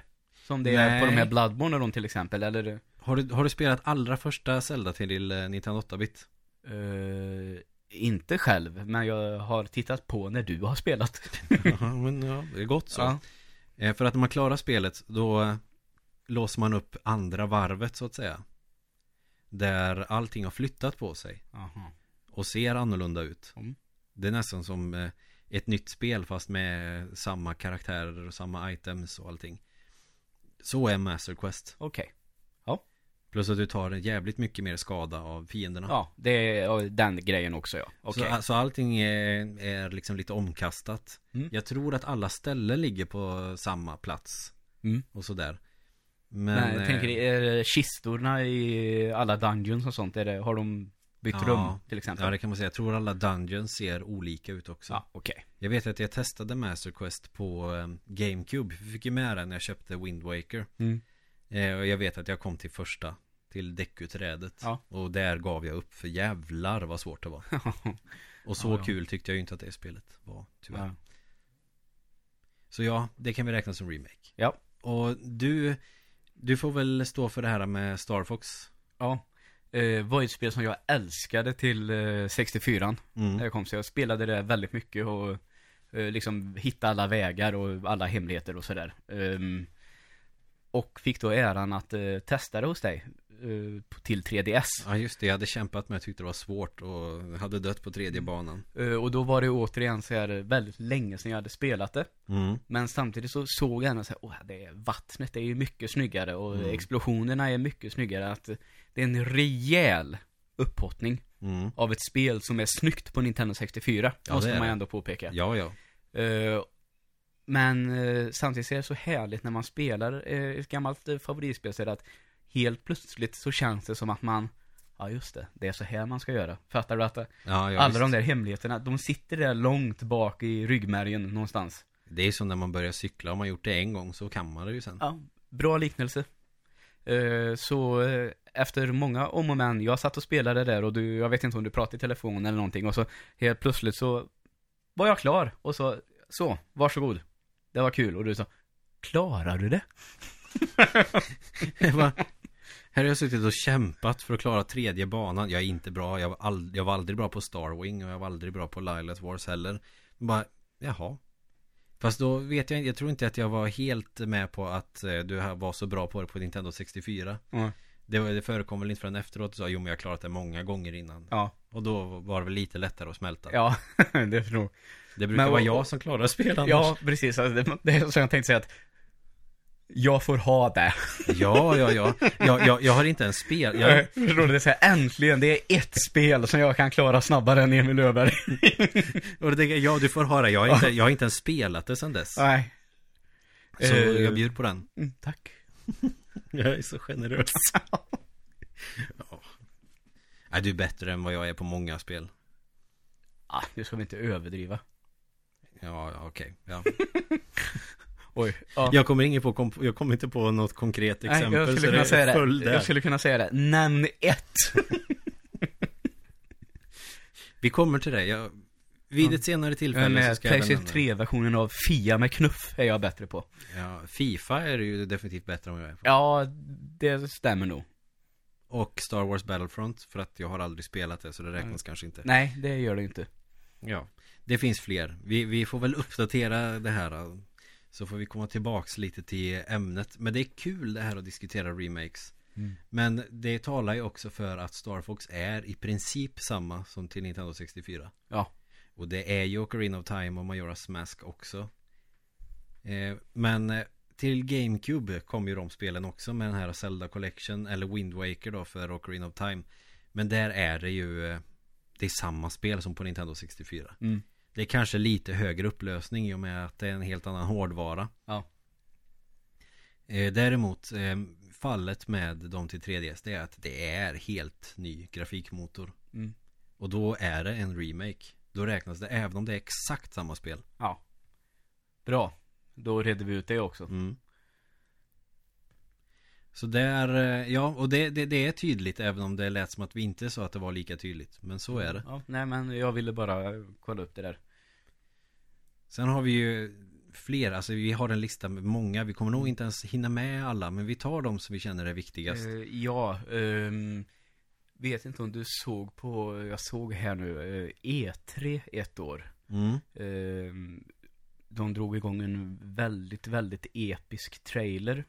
Som det är på de här Nej. Bloodborne och de till exempel, eller? har, du, har du spelat allra första Zelda till Nintendo 8-bit? Uh, inte själv, men jag har tittat på när du har spelat. ja, men ja, det är gott så Ja. Eh, För att när man klarar spelet då eh, låser man upp andra varvet så att säga. Där allting har flyttat på sig Aha. och ser annorlunda ut. Mm. Det är nästan som eh, ett nytt spel fast med samma karaktärer och samma items och allting. Så är Master Quest. Okej. Plus att du tar jävligt mycket mer skada av fienderna. Ja, det är den grejen också ja. Okej. Så, alltså allting är, är liksom lite omkastat. Mm. Jag tror att alla ställen ligger på samma plats. Mm. Och sådär. Men, Men jag eh, tänker, är det kistorna i alla dungeons och sånt, är det, har de bytt Ja. rum till exempel? Ja det kan man säga. Jag tror alla dungeons ser olika ut också. Ja, okej. Jag vet att jag testade Master Quest på eh, GameCube. Jag fick ju med den när jag köpte Wind Waker. Mm. Eh, och jag vet att jag kom till första. Till däckuträdet. Ja. Och där gav jag upp för jävlar vad svårt det var. Och så Ja, ja. kul tyckte jag ju inte att det spelet var tyvärr. Så ja, det kan vi räkna som remake. Ja. Och du, du får väl stå för det här med Star Fox. Ja. Eh, var ett spel som jag älskade till eh, 64 Mm. när jag kom. Så jag spelade det väldigt mycket och eh, liksom hitta alla vägar och alla hemligheter och sådär. Ehm, och fick då äran att eh, testa det hos dig. eh, till 3DS. Ja just det, jag hade kämpat men jag tyckte det var svårt och hade dött på tredje banan. Eh, och då var det återigen så här väldigt länge sedan jag hade spelat det. Mm. Men samtidigt så såg jag ändå så här, åh, det är vattnet är ju mycket snyggare och Mm. explosionerna är mycket snyggare. Att det är en rejäl upphottning Mm. av ett spel som är snyggt på Nintendo 64. Ja, måste det man det. ändå påpeka. Ja, ja. Eh, men eh, samtidigt är det så härligt när man spelar eh, ett gammalt uh, favoritspel så är det att helt plötsligt så känns det som att man Ja just det, det är så här man ska göra. Fattar du att eh, ja, ja alla visst. de där hemligheterna, de sitter där långt bak i ryggmärgen någonstans. Det är som när man börjar cykla, om man gjort det en gång så kan man det ju sen. Ja, bra liknelse. Eh, så eh, efter många om och men, jag satt och spelade där och du, jag vet inte om du pratade i telefon eller någonting och så helt plötsligt så var jag klar och så, så, varsågod. Det var kul och du sa, klarar du det? Jag bara, här har jag suttit och kämpat för att klara tredje banan. Jag är inte bra, jag var, ald- jag var aldrig bra på Starwing och jag var aldrig bra på Lilas Wars heller. Bara, jaha. Fast då vet jag inte, jag tror inte att jag var helt med på att eh, du var så bra på det på Nintendo 64. Ja. Det, det förekom väl inte förrän efteråt, så jo men jag har klarat det många gånger innan. Ja, Och då var det väl lite lättare att smälta. ja det tror Det brukar Men vara jag som klarar spel annars. Ja, precis. Alltså, det, det är så jag tänkte säga att jag får ha det. Ja, ja, ja. Jag, jag, jag har inte ens spel. Jag, Förstår du? Det här, äntligen, det är ett spel som jag kan klara snabbare än Emil Öberg. och det, ja, du får höra. Jag har, inte, jag har inte ens spelat det sedan dess. Nej. Så Eh, jag bjuder på den. Mm, tack. Jag är så generös. ja. Nej, du är bättre än vad jag är på många spel. Ah, nu ska vi inte överdriva. Ja, okej. Ja. Oj. Ja. Jag kommer inte på, jag kommer inte på något konkret Nej, exempel. jag så skulle kunna säga det. Jag skulle kunna säga det. Nämn ett. Vi kommer till det. Jag, vid ett senare tillfälle så Med ska jag Playstation nämna det. 3-versionen av Fia med knuff är jag bättre på. Ja, Fifa är det ju definitivt bättre vad jag är på. Ja, det stämmer nog. Och Star Wars Battlefront, för att jag har aldrig spelat det så det räknas Mm. kanske inte. Nej, det gör det inte. Ja, det finns fler. Vi, vi får väl uppdatera det här. Så får vi komma tillbaks lite till ämnet Men det är kul det här att diskutera remakes Mm. Men det talar ju också för att Star Fox är i princip samma som till Nintendo 64 Ja. Och det är ju Ocarina of Time och Majora's Mask också eh, Men eh, till GameCube kom ju de spelen också med den här Zelda Collection Eller Wind Waker då för Ocarina of Time Men där är det ju eh, Det är samma spel som på Nintendo 64 Mm. Det är kanske lite högre upplösning i och med att det är en helt annan hårdvara Ja. Eh, däremot eh, fallet med de till 3DS det är att det är helt ny grafikmotor. Mm. Och då är det en remake. Då räknas det även om det är exakt samma spel. Ja. Bra. Då redde vi ut det också. Mm. Så där, eh, ja och det, det, det är tydligt även om det lät som att vi inte sa att det var lika tydligt. Men så är det. Ja, nej men jag ville bara kolla upp det där. Sen har vi ju fler, alltså vi har en lista med många. Vi kommer nog inte ens hinna med alla. Men vi tar de som vi känner är viktigast. Eh, ja, ehm, vet inte om du såg på, jag såg här nu, eh, E3 ett år. Mm. Ehm, de drog igång en väldigt, väldigt episk trailer.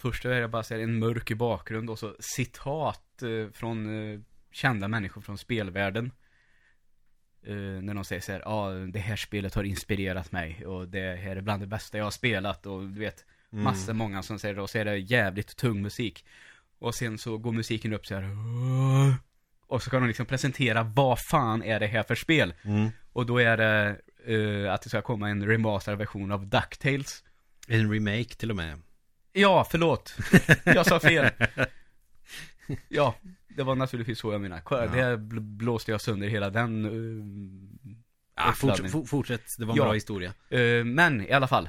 Först är det bara så här en mörk bakgrund och så citat eh, från eh, kända människor från spelvärlden. Eh, när de säger så här, ja, ah, det här spelet har inspirerat mig och det här är bland det bästa jag har spelat och du vet, Mm. massor många som säger det och så är det jävligt tung musik. Och sen så går musiken upp så här. Och så kan de liksom presentera vad fan är det här för spel? Mm. Och då är det eh, att det ska komma en remasterad version av DuckTales. En remake till och med. Ja, förlåt. Jag sa fel. Ja, det var naturligtvis så jag menade. Ja. Det bl- blåste jag sönder hela den uh, Ah, forts, for, fortsätt, det var en Ja. bra historia. Eh, men i alla fall.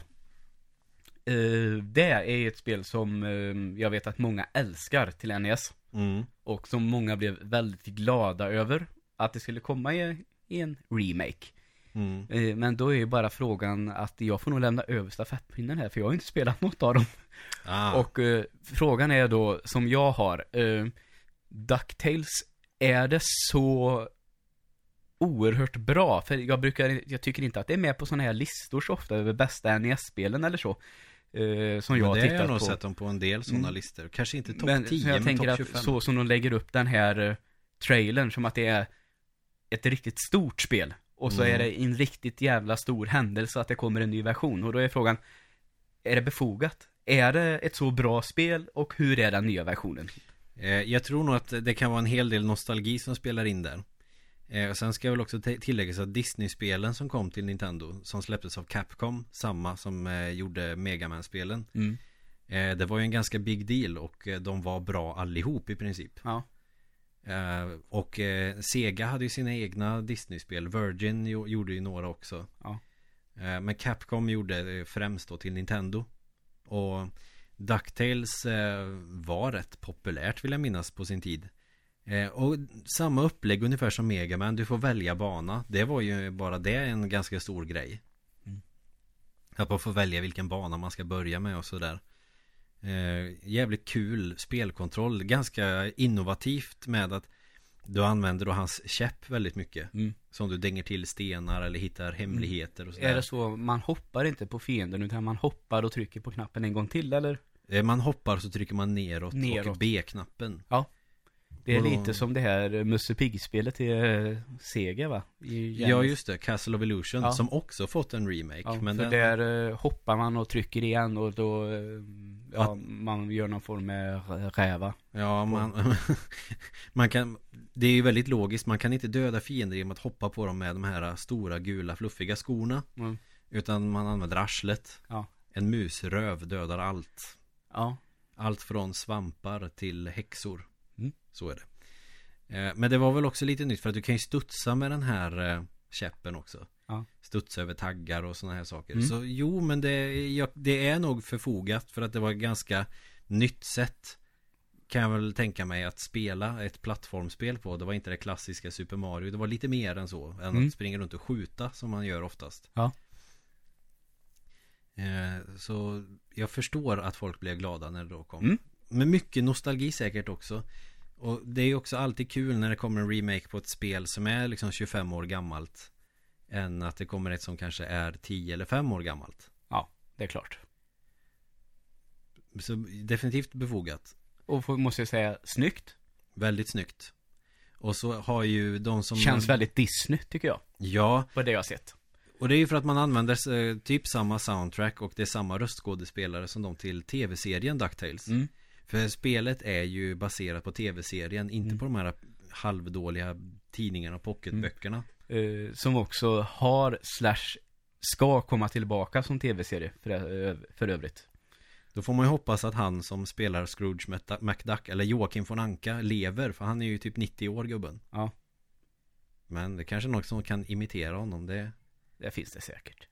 Eh, det är ett spel som eh, jag vet att många älskar till NES. Mm. Och som många blev väldigt glada över. Att det skulle komma i, i en remake. Mm. Eh, men då är ju bara frågan att jag får nog lämna över stafettpinnen här. För jag har inte spelat något av dem. Ah. Och eh, frågan är då, som jag har. Eh, DuckTales, är det så oerhört bra? För jag brukar, jag tycker inte att det är med på sådana här listor så ofta över bästa NES-spelen eller så. Eh, som jag Men har det har tittat jag nog på. sett dem på en del sådana Mm. listor. Kanske inte topp Men 10, så jag men tänker topp att 25. så som de lägger upp den här eh, trailern, som att det är ett riktigt stort spel. Och så Mm. är det en riktigt jävla stor händelse att det kommer en ny version. Och då är frågan, är det befogat? Är det ett så bra spel och hur är den nya versionen? Eh, Jag tror nog att det kan vara en hel del nostalgi som spelar in där. Eh, och Sen ska jag väl också tillägga så att Disney-spelen som kom till Nintendo, som släpptes av Capcom, samma som eh, gjorde Mega Man-spelen. Mm. Det var ju en ganska big deal och de var bra allihop i princip. Ja. Eh, och eh, Sega hade ju sina egna Disney-spel. Virgin jo- gjorde ju några också. Ja. Eh, men Capcom gjorde det främst då till Nintendo. Och DuckTales var rätt populärt vill jag minnas på sin tid. Och samma upplägg ungefär som Mega Man. Du får välja bana. Det var ju bara det en ganska stor grej. Mm. Att man får välja vilken bana man ska börja med och sådär. Eh, jävligt kul spelkontroll. Ganska innovativt med att du använder då hans käpp väldigt mycket. Mm. Som du dänger till stenar eller hittar hemligheter och sådär. Är det så, man hoppar inte på fienden utan man hoppar och trycker på knappen en gång till eller? Eh, Man hoppar så trycker man neråt, och Neråt. B-knappen. Det är Och lite som det här Musse Pigg-spelet till eh, Sega va? I Ja just det, Castle of Illusion Ja. som också fått en remake. Ja, men för den, där eh, hoppar man och trycker igen och då, eh, ja, Att- man gör någon form med räva. Ja, man, man kan Det är ju väldigt logiskt, man kan inte döda fiender genom att hoppa på dem med de här stora gula fluffiga skorna Mm. Utan man använder arslet Ja. En musröv dödar allt Ja. Allt från svampar till häxor Mm. Så är det Eh, Men det var väl också lite nytt för att du kan ju studsa med den här eh, käppen också Ja. Studsa över taggar och sådana här saker Mm. Så jo men det, ja, det är nog förfogat för att det var ett ganska nytt sätt Kan jag väl tänka mig att spela ett plattformsspel på Det var inte det klassiska Super Mario Det var lite mer än så Än Mm. att springa runt och skjuta som man gör oftast Ja. Eh, Så jag förstår att folk blev glada när det då kom Mm. Men mycket nostalgi säkert också Och det är ju också alltid kul när det kommer en remake på ett spel som är liksom 25 år gammalt Än att det kommer ett som kanske är 10 eller 5 år gammalt Ja. det är klart. Så definitivt befogat. Och får, måste jag säga, snyggt. Väldigt snyggt. Och så har ju de som... Känns väldigt Disney, tycker jag. Ja, På det jag har sett. och det är ju för att man använder eh, typ samma soundtrack och det är samma röstskådespelare som de till tv-serien DuckTales. Mm. För spelet är ju baserat på tv-serien, inte Mm. på de här halvdåliga tidningarna och pocketböckerna. Eh, som också har, slash, ska komma tillbaka som tv-serie för, för övrigt. Då får man ju hoppas att han som spelar Scrooge Mc- McDuck, eller Joakim von Anka, lever. För han är ju typ 90 år gubben. Ja. Men det kanske är någon som kan imitera honom. Det, Det finns det säkert.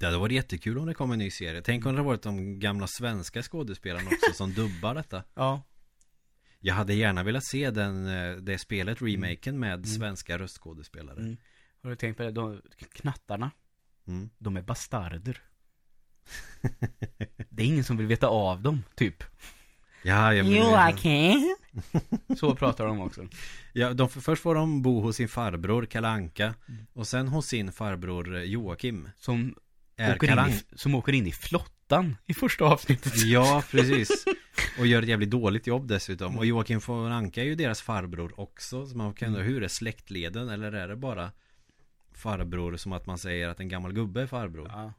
Det hade varit jättekul om det kom en ny serie. Tänk om det hade varit de gamla svenska skådespelarna också som dubbar detta. Ja. Jag hade gärna velat se den, eh, det spelet, remaken med Mm. svenska röstskådespelare. Mm. Har du tänkt på det? De, knattarna, Mm. de är bastarder. det är ingen som vill veta av dem, typ. Ja, jag men, Joakim! Så pratar de också. ja, de, först får de bo hos sin farbror Kalle Anka Och sen hos sin farbror eh, Joakim Som Är åker, Anka i, som åker in i flottan i första avsnittet. Ja, precis Och gör ett jävligt dåligt jobb dessutom Och Joakim von Anka är ju deras farbror också Så man kan undra, hur är släktleden? Eller är det bara farbror som att man säger att en gammal gubbe är farbror? Ja.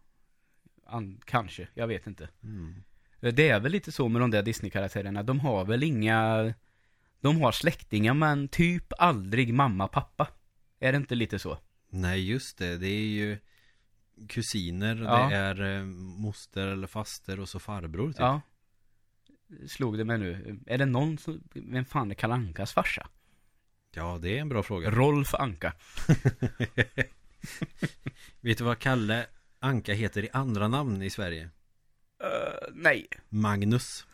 An, kanske, jag vet inte. Mm. Det är väl lite så med de där Disney-karaktärerna. De har väl inga... De har släktingar men typ aldrig mamma, pappa. Är det inte lite så? Nej, just det. Det är ju kusiner, Ja. det är eh, moster eller faster och så farbror typ. Ja. Slog det mig nu. Är det någon som... Vem fan är Kalle Ankas farsa? ja, det är en bra fråga. Rolf Anka. Vet du vad Kalle Anka heter i andra namn i Sverige? Uh, nej. Magnus.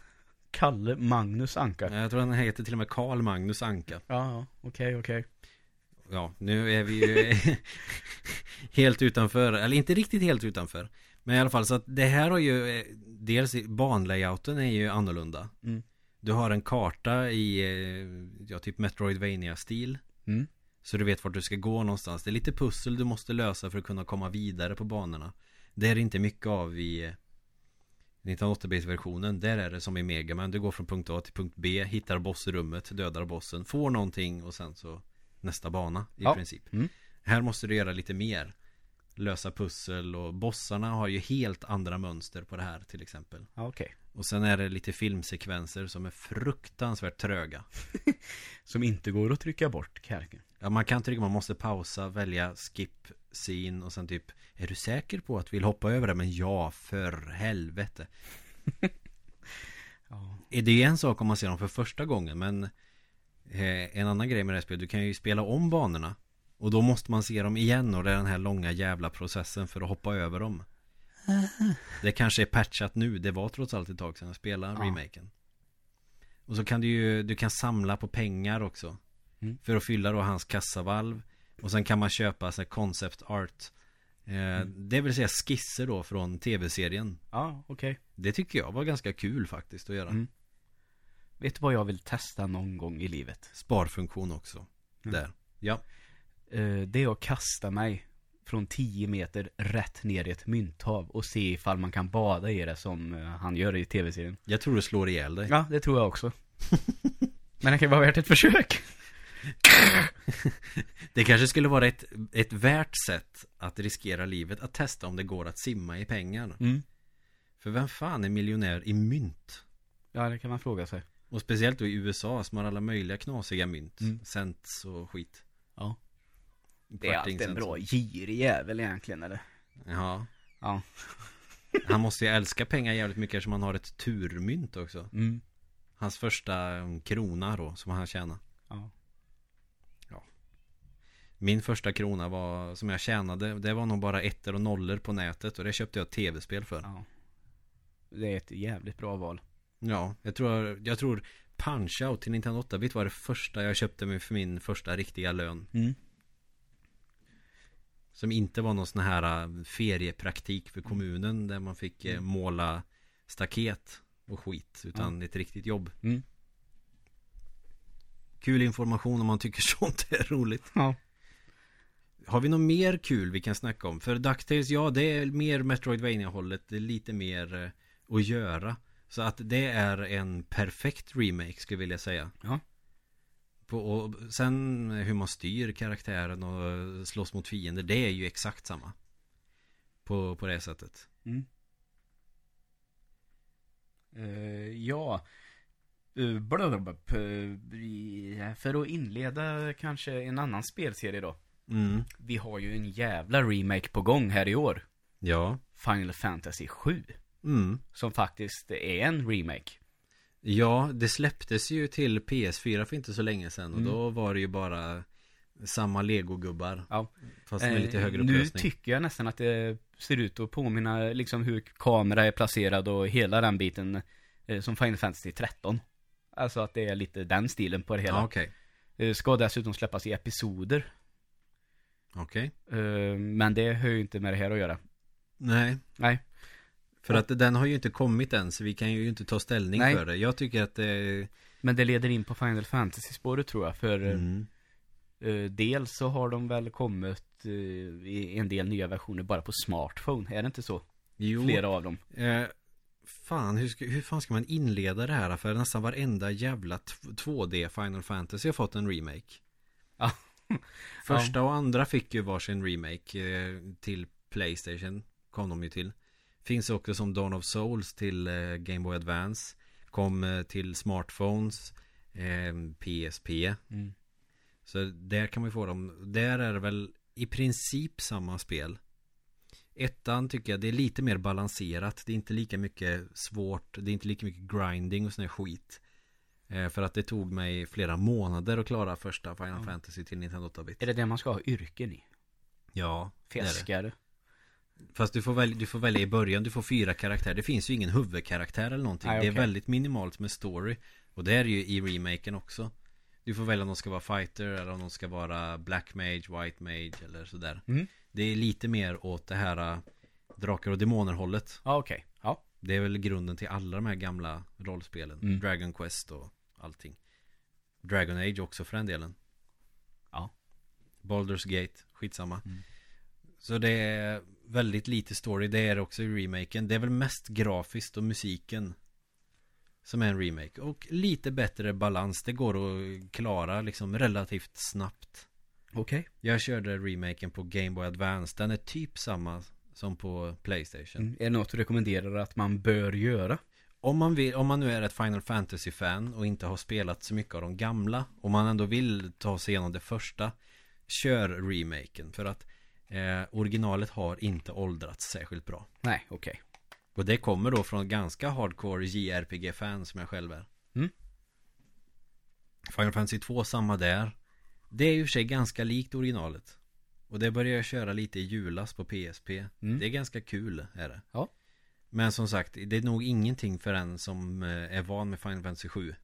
Kalle Magnus Anka. Jag tror han heter till och med Karl Magnus Anka. Ja. Okej, okej. Ja, nu är vi ju helt utanför, eller inte riktigt helt utanför. Men i alla fall så att det här har ju, eh, dels banlayouten är ju annorlunda. Mm. Du har en karta i, eh, ja typ Metroidvania-stil. Mm. Så du vet vart du ska gå någonstans. Det är lite pussel du måste lösa för att kunna komma vidare på banorna. Det är det inte mycket av i eh, 1908-bit-versionen. Där är det som i Mega Man. Du går från punkt A till punkt B, hittar bossrummet, dödar bossen, får någonting och sen så nästa bana i Ja. princip. Mm. Här måste du göra lite mer. Lösa pussel och bossarna har ju helt andra mönster på det här till exempel. Ja, okej. Och sen är det lite filmsekvenser som är fruktansvärt tröga. Som inte går att trycka bort, Kärken. Ja, man kan trycka, man måste pausa, välja skip scene och sen typ Är du säker på att du vill hoppa över det? Men ja, för helvete Ja. Är Det är en sak om man ser dem för första gången men En annan grej med det här spelet, du kan ju spela om banorna. Och då måste man se dem igen och det är den här långa jävla processen för att hoppa över dem. Det kanske är patchat nu, det var trots allt ett tag sedan jag spelade Ja. remaken. Och så kan du ju, du kan samla på pengar också. Mm. För att fylla då hans kassavalv. Och sen kan man köpa så här concept art. Eh, Det vill säga skisser då från tv-serien. Ja, okej. Det tycker jag var ganska kul faktiskt att göra. Mm. Vet du vad jag vill testa någon gång i livet? Sparfunktion också Mm. Där Ja Eh, det är att kasta mig från 10 meter rätt ner i ett mynthav och se ifall man kan bada i det som eh, han gör i tv-serien. Jag tror du slår ihjäl dig Ja, det tror jag också. Men det kan vara värt ett försök. Det kanske skulle vara ett, ett värt sätt Att riskera livet Att testa om det går att simma i pengar Mm. För vem fan är miljonär i mynt? Ja, det kan man fråga sig. Och speciellt då i USA som har alla möjliga knasiga mynt Mm. Cents och skit Ja. Det är alltid en bra girig jävel egentligen, eller? Ja Ja. Han måste ju älska pengar jävligt mycket Eftersom han har ett turmynt också Mm. Hans första um, krona då Som han tjänade Ja. Min första krona var Som jag tjänade Det var nog bara ettor och nollor på nätet Och det köpte jag ett tv-spel för ja. Det är ett jävligt bra val. Ja, jag tror Jag tror Punch-Out till Nintendo 8-bit var det första jag köpte mig för min första riktiga lön Mm. Som inte var någon sån här äh, feriepraktik för kommunen Där man fick eh, måla staket och skit Utan ett riktigt jobb Mm. Kul information om man tycker sånt är roligt Ja. Har vi något mer kul vi kan snacka om? För DuckTales, ja det är mer Metroidvania-hållet Det är lite mer eh, att göra Så att det är en perfekt remake skulle jag vilja säga Ja. på, och sen hur man styr karaktären och slåss mot fiender Det är ju exakt samma På, på det sättet Mm. Eh, ja. Uh, blablabla, eh, för att inleda kanske en annan spelserie då. mm. Vi har ju en jävla remake på gång här i år. Ja Final Fantasy 7. Mm. Som faktiskt är en remake. Ja, det släpptes ju till PS4 för inte så länge sedan och Mm. då var det ju bara samma legogubbar Ja. Fast med lite Eh, högre Nu upplösning tycker jag nästan att det ser ut att påminna liksom hur kamera är placerad och hela den biten eh, som Final Fantasy 13. Alltså att det är lite den stilen på det hela. Ja, okej Eh, Ska dessutom släppas i episoder. Okej Eh, Men det har ju inte med det här att göra. Nej Nej. För att den har ju inte kommit än så vi kan ju inte ta ställning Nej. för det Jag tycker att det Men det leder in på Final Fantasy-spåret tror jag. För mm. eh, dels så har de väl kommit eh, i en del nya versioner bara på smartphone. Är det inte så? Jo Flera av dem. eh, Fan, hur, ska, hur fan ska man inleda det här? För nästan varenda jävla t- 2D Final Fantasy har fått en remake Ja. Första och andra fick ju varsin remake eh, till Playstation Kom de ju till Finns också som Dawn of Souls till eh, Game Boy Advance Kom eh, till Smartphones eh, PSP Mm. Så där kan man ju få dem Där är det väl i princip samma spel Ettan tycker jag det är lite mer balanserat Det är inte lika mycket svårt Det är inte lika mycket grinding och sån här skit eh, För att det tog mig flera månader att klara första Final Ja. Fantasy till Nintendo 8-bit Är det det man ska ha yrken i? Ja. Fiskare? Fast du får, välja, du får välja i början, du får fyra karaktärer Det finns ju ingen huvudkaraktär eller någonting Nej, Det är väldigt minimalt med story Och det är det ju i remaken också Du får välja om de ska vara fighter eller om de ska vara black mage, white mage eller sådär Mm. Det är lite mer åt det här äh, Drakar och demoner hållet Ja, okej. Ja. Det är väl grunden till alla de här gamla rollspelen Mm. Dragon Quest och allting Dragon Age också för den delen Ja. Baldur's Gate, skitsamma Mm. Så det är väldigt lite story, det är också i remaken. Det är väl mest grafiskt och musiken Som är en remake. Och lite bättre balans, det går att klara liksom relativt snabbt. Okej. Jag körde remaken på Game Boy Advance. Den är typ samma som på Playstation. Mm. Är det något du rekommenderar att man bör göra? Om man, vill, om man nu är ett Final Fantasy-fan och inte har spelat så mycket av de gamla Om man ändå vill ta sig igenom det första Kör remaken. För att eh, originalet har inte åldrats särskilt bra Nej, okej. Och det kommer då från ganska hardcore JRPG-fan som jag själv är Mm. Final Fantasy 2 samma där Det är ju för sig ganska likt originalet Och det börjar jag köra lite i julas på PSP Mm. Det är ganska kul är det Ja. Men som sagt, det är nog ingenting för en som eh, är van med Final Fantasy 7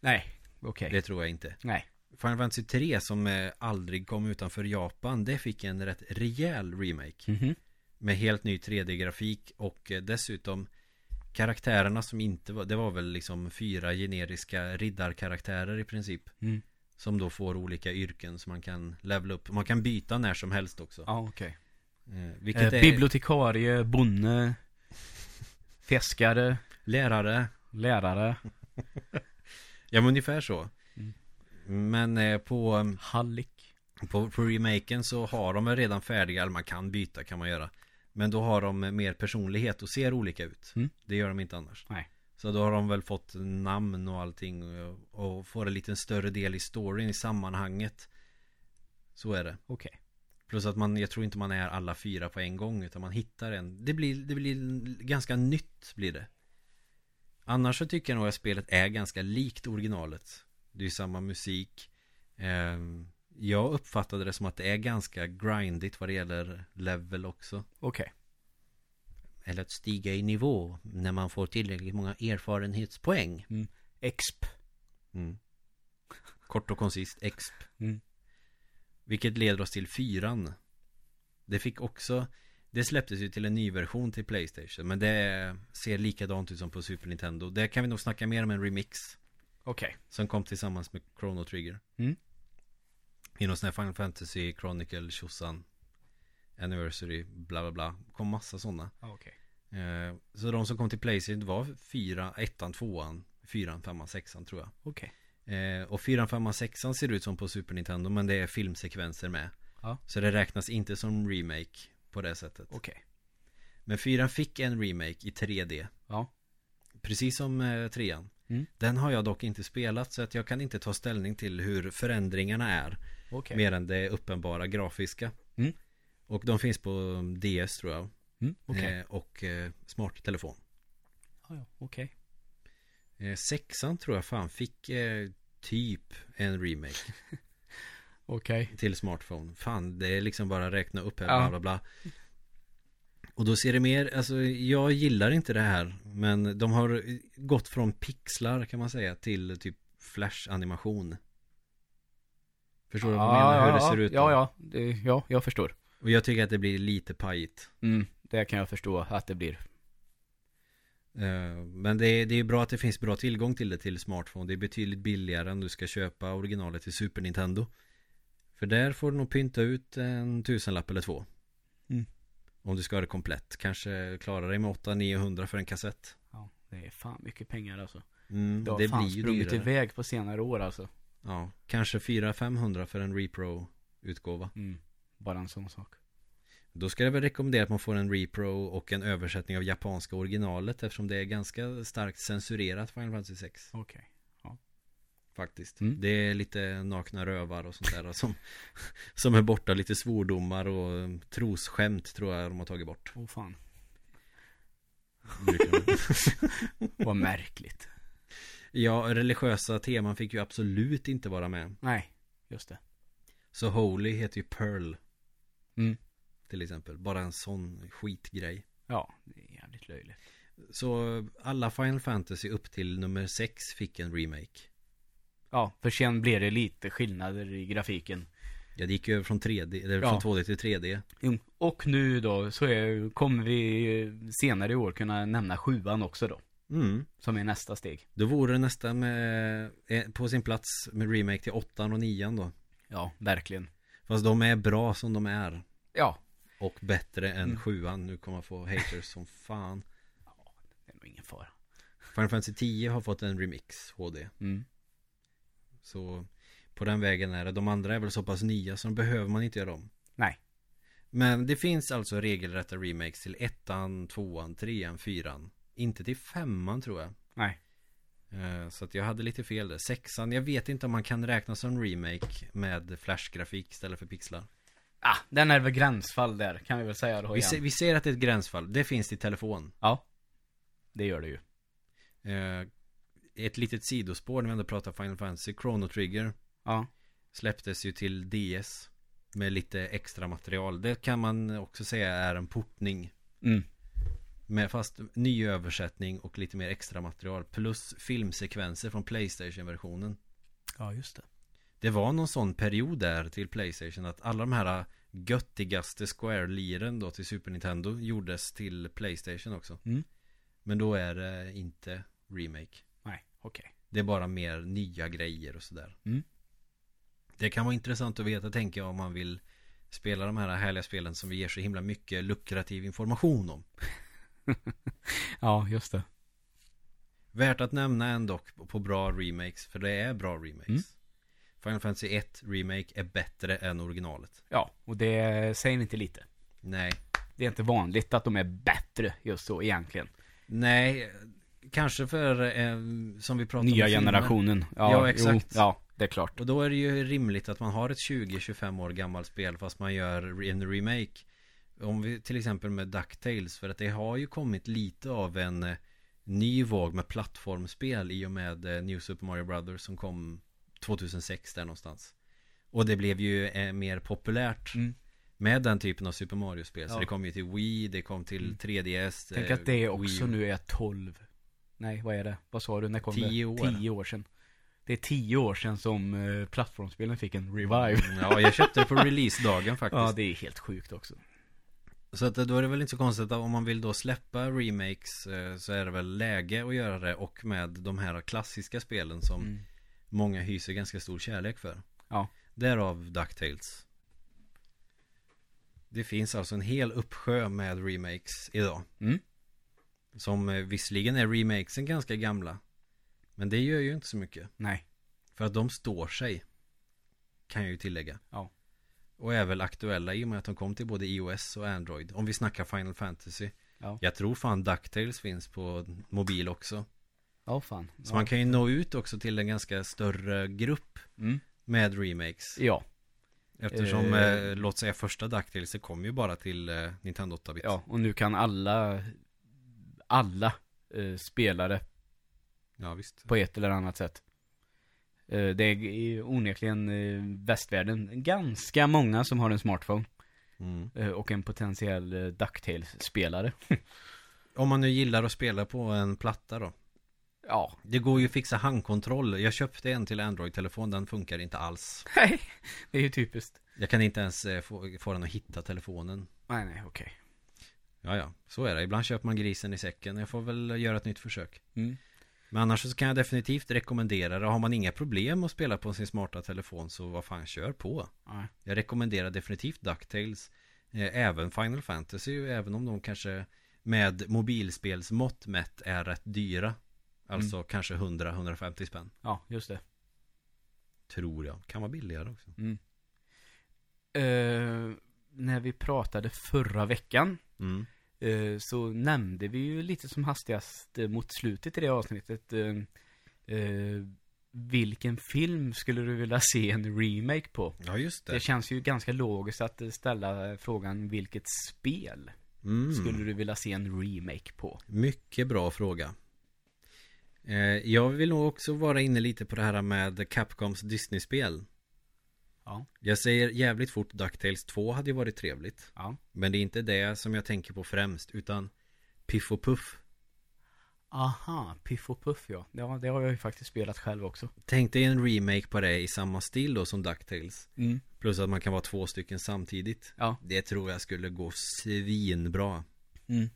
Nej, okej. Det tror jag inte Nej. Final Fantasy 3 som eh, aldrig kom utanför Japan Det fick en rätt rejäl remake Mhm. Med helt ny 3D-grafik och eh, dessutom Karaktärerna som inte var Det var väl liksom fyra generiska riddarkaraktärer i princip Mm. Som då får olika yrken som man kan levela upp Man kan byta när som helst också Ja, okej. eh, Eh, Vilket är bibliotekarie, bonde, fiskare, lärare lärare, Ja men ungefär så Mm. Men eh, på eh, hallick. På, på remaken så har de redan färdiga, eller man kan byta kan man göra Men då har de mer personlighet och ser olika ut Mm. Det gör de inte annars Nej. Så då har de väl fått namn och allting och, och får en liten större del i storyn, i sammanhanget Så är det Okej. Plus att man, jag tror inte man är alla fyra på en gång utan man hittar en Det blir, det blir ganska nytt blir det Annars så tycker jag nog att spelet är ganska likt originalet Det är samma musik Ehm, Jag uppfattade det som att det är ganska grindigt vad det gäller level också Okej. Eller att stiga i nivå när man får tillräckligt många erfarenhetspoäng Exp. mm. Kort och koncist, exp Mm. Vilket leder oss till fyran Det fick också Det släpptes ju till en ny version till Playstation Men det ser likadant ut som på Super Nintendo Det kan vi nog snacka mer om en remix Okej. Som kom tillsammans med Chrono Trigger Mm. I någon sån här Final Fantasy Chronicle tjosan Anniversary bla bla bla Kom massa sådana Okej. eh, Så de som kom till Playstation var fyra, ettan, tvåan Fyran, femman, sexan tror jag Okej. eh, Och fyran, femman, sexan ser ut som på Super Nintendo Men det är filmsekvenser med Ja. Så det räknas inte som remake På det sättet Okej. Men fyran fick en remake i 3D Ja. Precis som eh, trean Mm. Den har jag dock inte spelat så att jag kan inte ta ställning till hur förändringarna är Okej. Mer än det uppenbara grafiska Mm. Och de finns på DS tror jag Mm. Okej. eh, Och eh, smarttelefon Ja, ja. Okej. eh, Sexan tror jag fan fick eh, typ en remake Okej. till smartphone Fan det är liksom bara räkna upp här Ja. bla bla bla Och då ser det mer, alltså jag gillar inte det här Men de har gått från pixlar kan man säga till typ flash-animation Förstår du vad jag menar? Hur det ser ut? Ja, då? ja. Det, ja, jag förstår. Och jag tycker att det blir lite pajigt Mm. Det kan jag förstå att det blir. Eh, Men det är, det är bra att det finns bra tillgång till det till smartphone Det är betydligt billigare än du ska köpa originalet till Super Nintendo För där får du nog pynta ut en tusenlapp eller två Mm. Om du ska ha det komplett Kanske klara dig med 800-900 för en kassett Ja, det är fan mycket pengar alltså. mm, Det har Det fan blir sprungit dyrare iväg på senare år alltså. Ja, kanske 400-500 för en Repro utgåva Mm. Bara en sån sak. Då ska jag väl rekommendera att man får en Repro och en översättning av japanska originalet Eftersom det är ganska starkt censurerat Final Fantasy 6 Okej. Faktiskt Mm. Det är lite nakna rövar och sånt där som, som är borta Lite svordomar och um, trosskämt tror jag de har tagit bort Åh fan. Brukar de. Vad märkligt. Ja, religiösa teman fick ju absolut inte vara med Nej, just det. Så Holy heter ju Pearl Mm. Till exempel Bara en sån skitgrej Ja, det är jävligt löjligt. Så alla Final Fantasy upp till nummer 6 fick en remake Ja, för sen blev det lite skillnader i grafiken. Ja, det gick ju över från 3D, eller Ja. från 2D till 3D Jo, Och nu då så är, kommer vi senare i år kunna nämna sjuan också då. Mm Som är nästa steg. Då vore det nästan med, eh, på sin plats med remake till 8 och 9 då Ja, verkligen. Fast de är bra som de är Ja, Och bättre än Mm. sjuan Nu kommer jag få haters som fan det är nog ingen fara. Final Fantasy 10 har fått en remix HD Mm. Så på den vägen är det De andra är väl så pass nya så de behöver man inte göra om Nej. Men det finns alltså regelrätta remakes till ettan, tvåan, trean, fyran Inte till femman tror jag Nej. Eh, Så att jag hade lite fel där Sexan, jag vet inte om man kan räkna som remake Med flashgrafik istället för pixlar Ah, den är väl gränsfall där, kan vi väl säga då vi, igen. se, vi ser att det är ett gränsfall Det finns i telefon Ja. Det gör det ju. Ett litet sidospår när vi ändå pratar Final Fantasy Chrono Trigger Ja. Släpptes ju till DS Med lite extra material Det kan man också säga är en portning Mm. Med fast ny översättning och lite mer extra material Plus filmsekvenser från Playstation-versionen Ja, just det. Det var någon sån period där till Playstation Att alla de här göttigaste Square-liren då till Super Nintendo Gjordes till Playstation också Mm. Men då är det inte remake Okej. Det är bara mer nya grejer och sådär Mm. Det kan vara intressant att veta tänker jag om man vill Spela de här härliga spelen som vi ger så himla mycket lukrativ information om Ja, just det. Värt att nämna ändå på bra remakes För det är bra remakes Mm. Final Fantasy 1 Remake är bättre än originalet Ja, och det säger inte lite. Nej Det är inte vanligt att de är bättre just så egentligen. Nej Kanske för eh, Som vi pratade Nya om generationen. Ja, Ja, exakt. Jo, ja, det är klart. Och då är det ju rimligt att man har ett 20-25 år gammalt spel Fast man gör en remake Om vi till exempel med DuckTales För att det har ju kommit lite av en eh, Ny våg med plattformspel I och med eh, New Super Mario Brothers Som kom 2006 där någonstans Och det blev ju eh, mer populärt Mm. Med den typen av Super Mario-spel Så Ja. det kom ju till Wii Det kom till Mm. 3DS Tänk eh, att det Wii också U. nu är 12. Nej, vad är det? Vad sa du? När kom Tio det? år. Tio år sedan. Det är tio år sedan som eh, plattformsspelen fick en revive. Mm, Ja, jag köpte det på releasedagen faktiskt Ja, det är helt sjukt också. Så att då är det väl inte så konstigt att om man vill då släppa remakes eh, Så är det väl läge att göra det och med de här klassiska spelen som Mm. Många hyser ganska stor kärlek för Ja. Därav DuckTales. Det finns alltså en hel uppsjö med remakes idag. Mm. Som eh, visserligen är remakesen ganska gamla. Men det gör ju inte så mycket. Nej. För att de står sig. Kan jag ju tillägga. Ja. Och är väl aktuella i och med att de kom till både iOS och Android. Om vi snackar Final Fantasy. Ja. Jag tror fan DuckTales finns på mobil också. Ja, fan. Så ja. man kan ju nå ut också till en ganska större grupp Mm. med remakes. Ja. Eftersom, Eh. eh, låt säga första DuckTales, det kom ju bara till eh, Nintendo 8-bit. Ja, och nu kan alla, alla eh, spelare ja, visst. på ett eller annat sätt. Eh, det är onekligen eh, västvärlden ganska många som har en smartphone Mm. eh, och en potentiell eh, DuckTales-spelare. Om man nu gillar att spela på en platta då. Ja. Det går ju att fixa handkontroll. Jag köpte en till Android-telefon, den funkar inte alls. Nej, det är ju typiskt. Jag kan inte ens eh, få, få den att hitta telefonen. Nej, nej, okej. Ja, ja, så är det. Ibland köper man grisen i säcken. Jag får väl göra ett nytt försök. Mm. Men annars så kan jag definitivt rekommendera det. Har man inga problem att spela på sin smarta telefon så vad fan, kör på. Nej. Jag rekommenderar definitivt DuckTales. Eh, även Final Fantasy, även om de kanske med mobilspelsmått mätt är rätt dyra. Alltså kanske 100-150 spänn. Ja, just det. Tror jag. Kan vara billigare också. Mm. Eh, när vi pratade förra veckan Mm. Eh, så nämnde vi ju lite som hastigast eh, mot slutet i det avsnittet eh, vilken film skulle du vilja se en remake på? Ja, just det. Det känns ju ganska logiskt att ställa frågan vilket spel Mm. skulle du vilja se en remake på? Mycket bra fråga. Jag vill nog också vara inne lite på det här med Capcoms Disney-spel. Ja. Jag säger jävligt fort DuckTales 2 hade ju varit trevligt. Ja. Men det är inte det som jag tänker på främst, utan Piff och Puff. Aha, Piff och Puff ja. Ja, det har jag ju faktiskt spelat själv också. Tänk dig en remake på det i samma stil då som DuckTales. Mm. Plus att man kan vara två stycken samtidigt. Ja. Det tror jag skulle gå svinbra. Mm.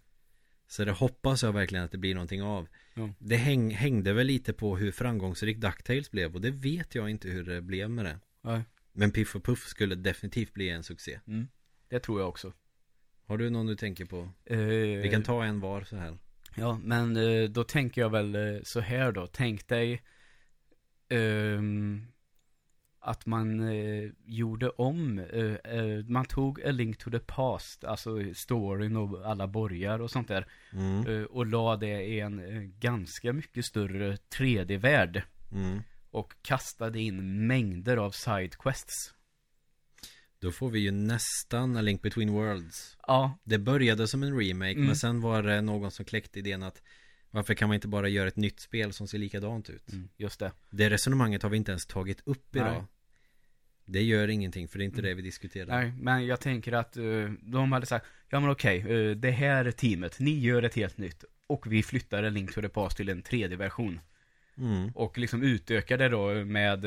Så det hoppas jag verkligen att det blir någonting av. Ja. Det häng, hängde väl lite på hur framgångsrik DuckTales blev och det vet jag inte hur det blev med det. Ja. Men Piff och Puff skulle definitivt bli en succé. Mm. Det tror jag också. Har du någon du tänker på? Eh, Vi kan ta en var så här. Ja, men eh, då tänker jag väl eh, så här då. Tänk dig ehm, att man eh, gjorde om, eh, eh, man tog A Link to the Past, alltså storyn och alla borgar och sånt där, Mm. eh, och la det i en eh, ganska mycket större 3D-värld. Mm. Och kastade in mängder av sidequests. Då får vi ju nästan A Link Between Worlds. Ja, Det började som en remake Mm. men sen var det någon som kläckte idén att varför kan man inte bara göra ett nytt spel som ser likadant ut? mm, just det. Det resonemanget har vi inte ens tagit upp Nej. idag. Det gör ingenting för det är inte Mm. det vi diskuterar. Nej, men jag tänker att eh, de hade sagt, ja men okej, eh, det här teamet, ni gör ett helt nytt. Och vi flyttar en Link to the Past till en 3D-version. Mm. Och liksom utökar det då med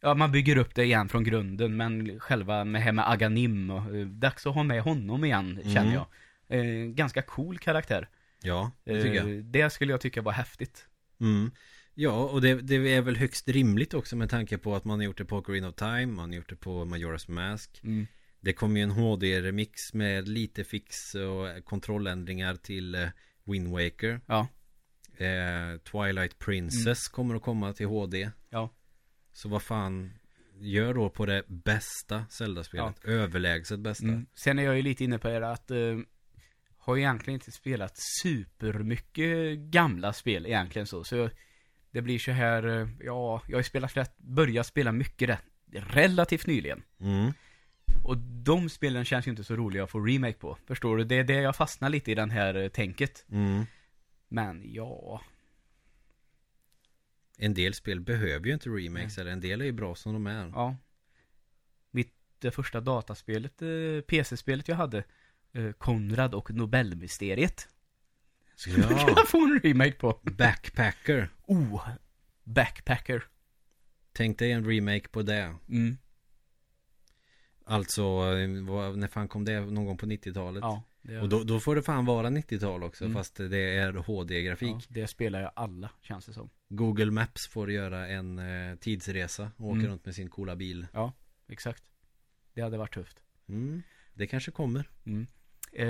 Ja, man bygger upp det igen från grunden, men själva med här med Aganim och, eh, dags att ha med honom igen, känner Mm. jag. Eh, ganska cool karaktär. Ja, det tycker jag. Eh, det skulle jag tycka var häftigt. Mm. Ja, och det, det är väl högst rimligt också med tanke på att man har gjort det på Ocarina of Time, man har gjort det på Majora's Mask. Mm. Det kom ju en HD-remix med lite fix och kontrolländringar till eh, Wind Waker. Ja. Eh, Twilight Princess kommer att komma till HD. Mm. Ja. Så vad fan Gör då på det bästa Zelda-spelet Överlägset bästa Mm. Sen är jag ju lite inne på det att eh, har egentligen inte spelat supermycket gamla spel egentligen så. Så det blir så här, eh, ja, jag har ju spelat rätt, börjat spela mycket rätt, relativt nyligen. mm. Och de spelen känns ju inte så roliga att få remake på. Förstår du? Det är det jag fastnar lite i den här eh, tänket. Mm. Men ja, En del spel behöver ju inte remakes eller en del är ju bra som de är ja. Mitt eh, första dataspelet, eh, PC-spelet jag hade, eh, Konrad och Nobelmysteriet. Skulle Ja. man kunna få en remake på. Backpacker Oh, Backpacker. Tänk dig en remake på det Mm. Alltså, eh, när fan kom det? Någon gång på 90-talet? Ja, det, Och då, då får det fan vara 90-tal också Mm. Fast det är HD-grafik ja, det spelar jag alla, känns det som. Google Maps får göra en eh, tidsresa och åka Mm. runt med sin coola bil. Exakt. Det hade varit tufft. Mm. Det kanske kommer. Eh,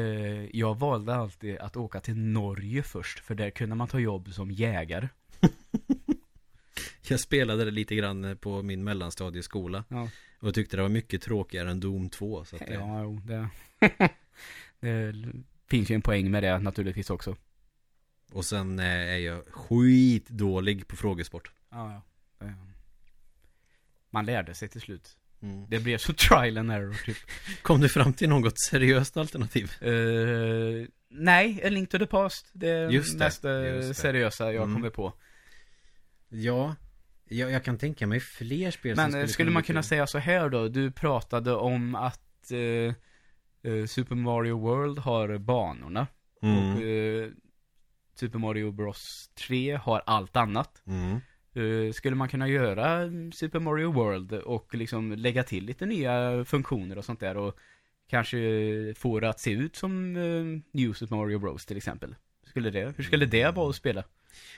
jag valde alltid att åka till Norge först, för där kunde man ta jobb som jägare. Jag spelade det lite grann på min mellanstadieskola. Ja. Och tyckte det var mycket tråkigare än Doom 2. Så att det, Ja, jo, det... det finns ju en poäng med det naturligtvis också. Och sen eh, är jag skitdålig på frågesport. Ja, ja. Eh, Man lärde sig till slut. Mm. Det blev så trial and error typ. Kom du fram till något seriöst alternativ? Eh, nej, A Link to the Past. Det är Just det, mest eh, det. seriösa jag Mm. kommer på. Ja, jag, jag kan tänka mig fler spel Men som eh, skulle man kunna säga så här då? Du pratade om att eh, eh, Super Mario World har banorna. Mm. Och eh, Super Mario Bros 3 har allt annat. Mm. Eh, skulle man kunna göra Super Mario World och liksom lägga till lite nya funktioner och sånt där och kanske få det att se ut som eh, New Super Mario Bros till exempel? Skulle det, hur skulle det vara att spela?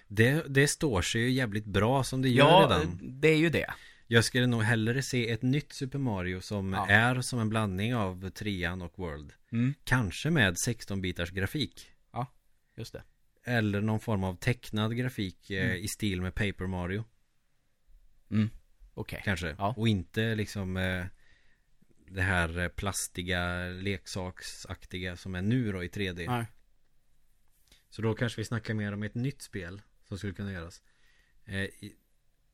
Det, det står sig ju jävligt bra som det gör redan. det är ju det. Jag skulle nog hellre se ett nytt Super Mario som Ja. är som en blandning av trean och World. Mm, Kanske med 16-bitars grafik. just det. Eller någon form av tecknad grafik eh, Mm. i stil med Paper Mario. Mm, okej. Kanske. Ja. Och inte liksom eh, det här eh, plastiga leksaksaktiga som är nu då i 3D. Nej. Så då kanske vi snackar mer om ett nytt spel som skulle kunna göras. Eh,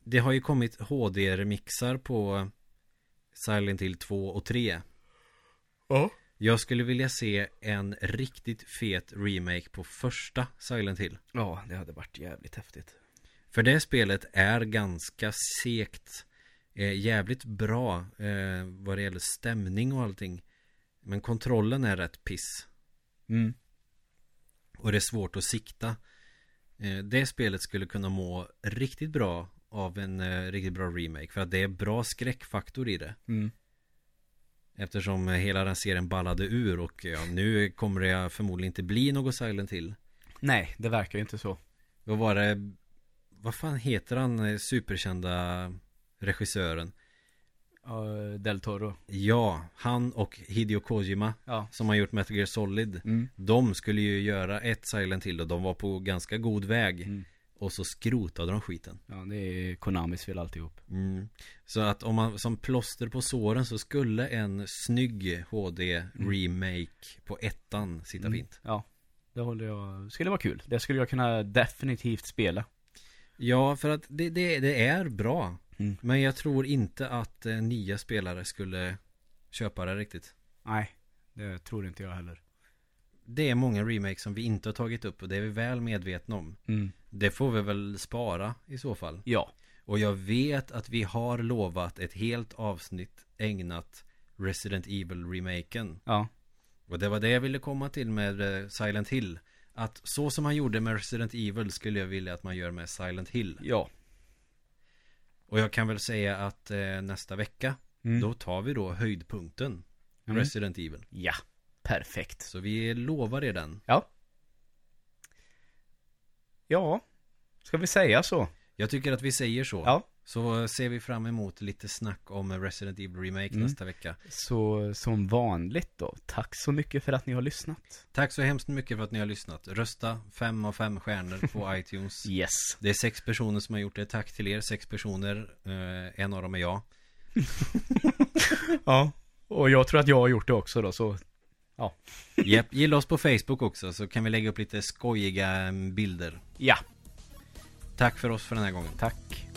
det har ju kommit HD-remixar på Silent Hill 2 och 3. Ja. Jag skulle vilja se en riktigt fet remake på första Silent Hill. Ja, det hade varit jävligt häftigt. För det spelet är ganska segt. Eh, jävligt bra eh, vad det gäller stämning och allting. Men kontrollen är rätt piss. Mm. Och det är svårt att sikta. Eh, det spelet skulle kunna må riktigt bra av en eh, riktigt bra remake. För att det är bra skräckfaktor i det. Mm. Eftersom eh, hela den serien ballade ur och ja, nu kommer det förmodligen inte bli något Silent Hill. Nej, det verkar ju inte så. Vad var det? Vad fan heter han eh, superkända regissören? Uh, Del Toro. Ja, han och Hideo Kojima Ja. som har gjort Metal Gear Solid. Mm. De skulle ju göra ett Silent Hill och de var på ganska god väg. Mm. Och så skrotade de skiten. Ja, det är Konamis fel alltihop. Mm. Så att om man som plåster på såren så skulle en snygg HD remake på ettan sitta Mm. fint. Ja, det håller jag, skulle vara kul. Det skulle jag kunna definitivt spela. Ja, för att det, det, det är bra. Mm. Men jag tror inte att eh, nya spelare skulle köpa det riktigt. Nej, det tror inte jag heller. Det är många remakes som vi inte har tagit upp och det är vi väl medvetna om. Mm. Det får vi väl spara i så fall. Ja. Och jag vet att vi har lovat ett helt avsnitt ägnat Resident Evil-remaken. Ja. Och det var det jag ville komma till med eh, Silent Hill. Att så som man gjorde med Resident Evil skulle jag vilja att man gör med Silent Hill. Ja. Och jag kan väl säga att eh, nästa vecka, Mm. då tar vi då höjdpunkten Mm. Resident Evil. Ja. Perfekt. Så vi lovar er den. Ja. Ja. Ska vi säga så? Jag tycker att vi säger så. Ja. Så ser vi fram emot lite snack om Resident Evil Remake Mm. nästa vecka. Så som vanligt då. Tack så mycket för att ni har lyssnat. Tack så hemskt mycket för att ni har lyssnat. Rösta fem av fem stjärnor på iTunes. Yes. Det är sex personer som har gjort det. Tack till er, sex personer. Eh, en av dem är jag. Ja. Och jag tror att jag har gjort det också då, så Japp, gilla oss på Facebook också så kan vi lägga upp lite skojiga mm, bilder. ja. Tack för oss för den här gången. Tack.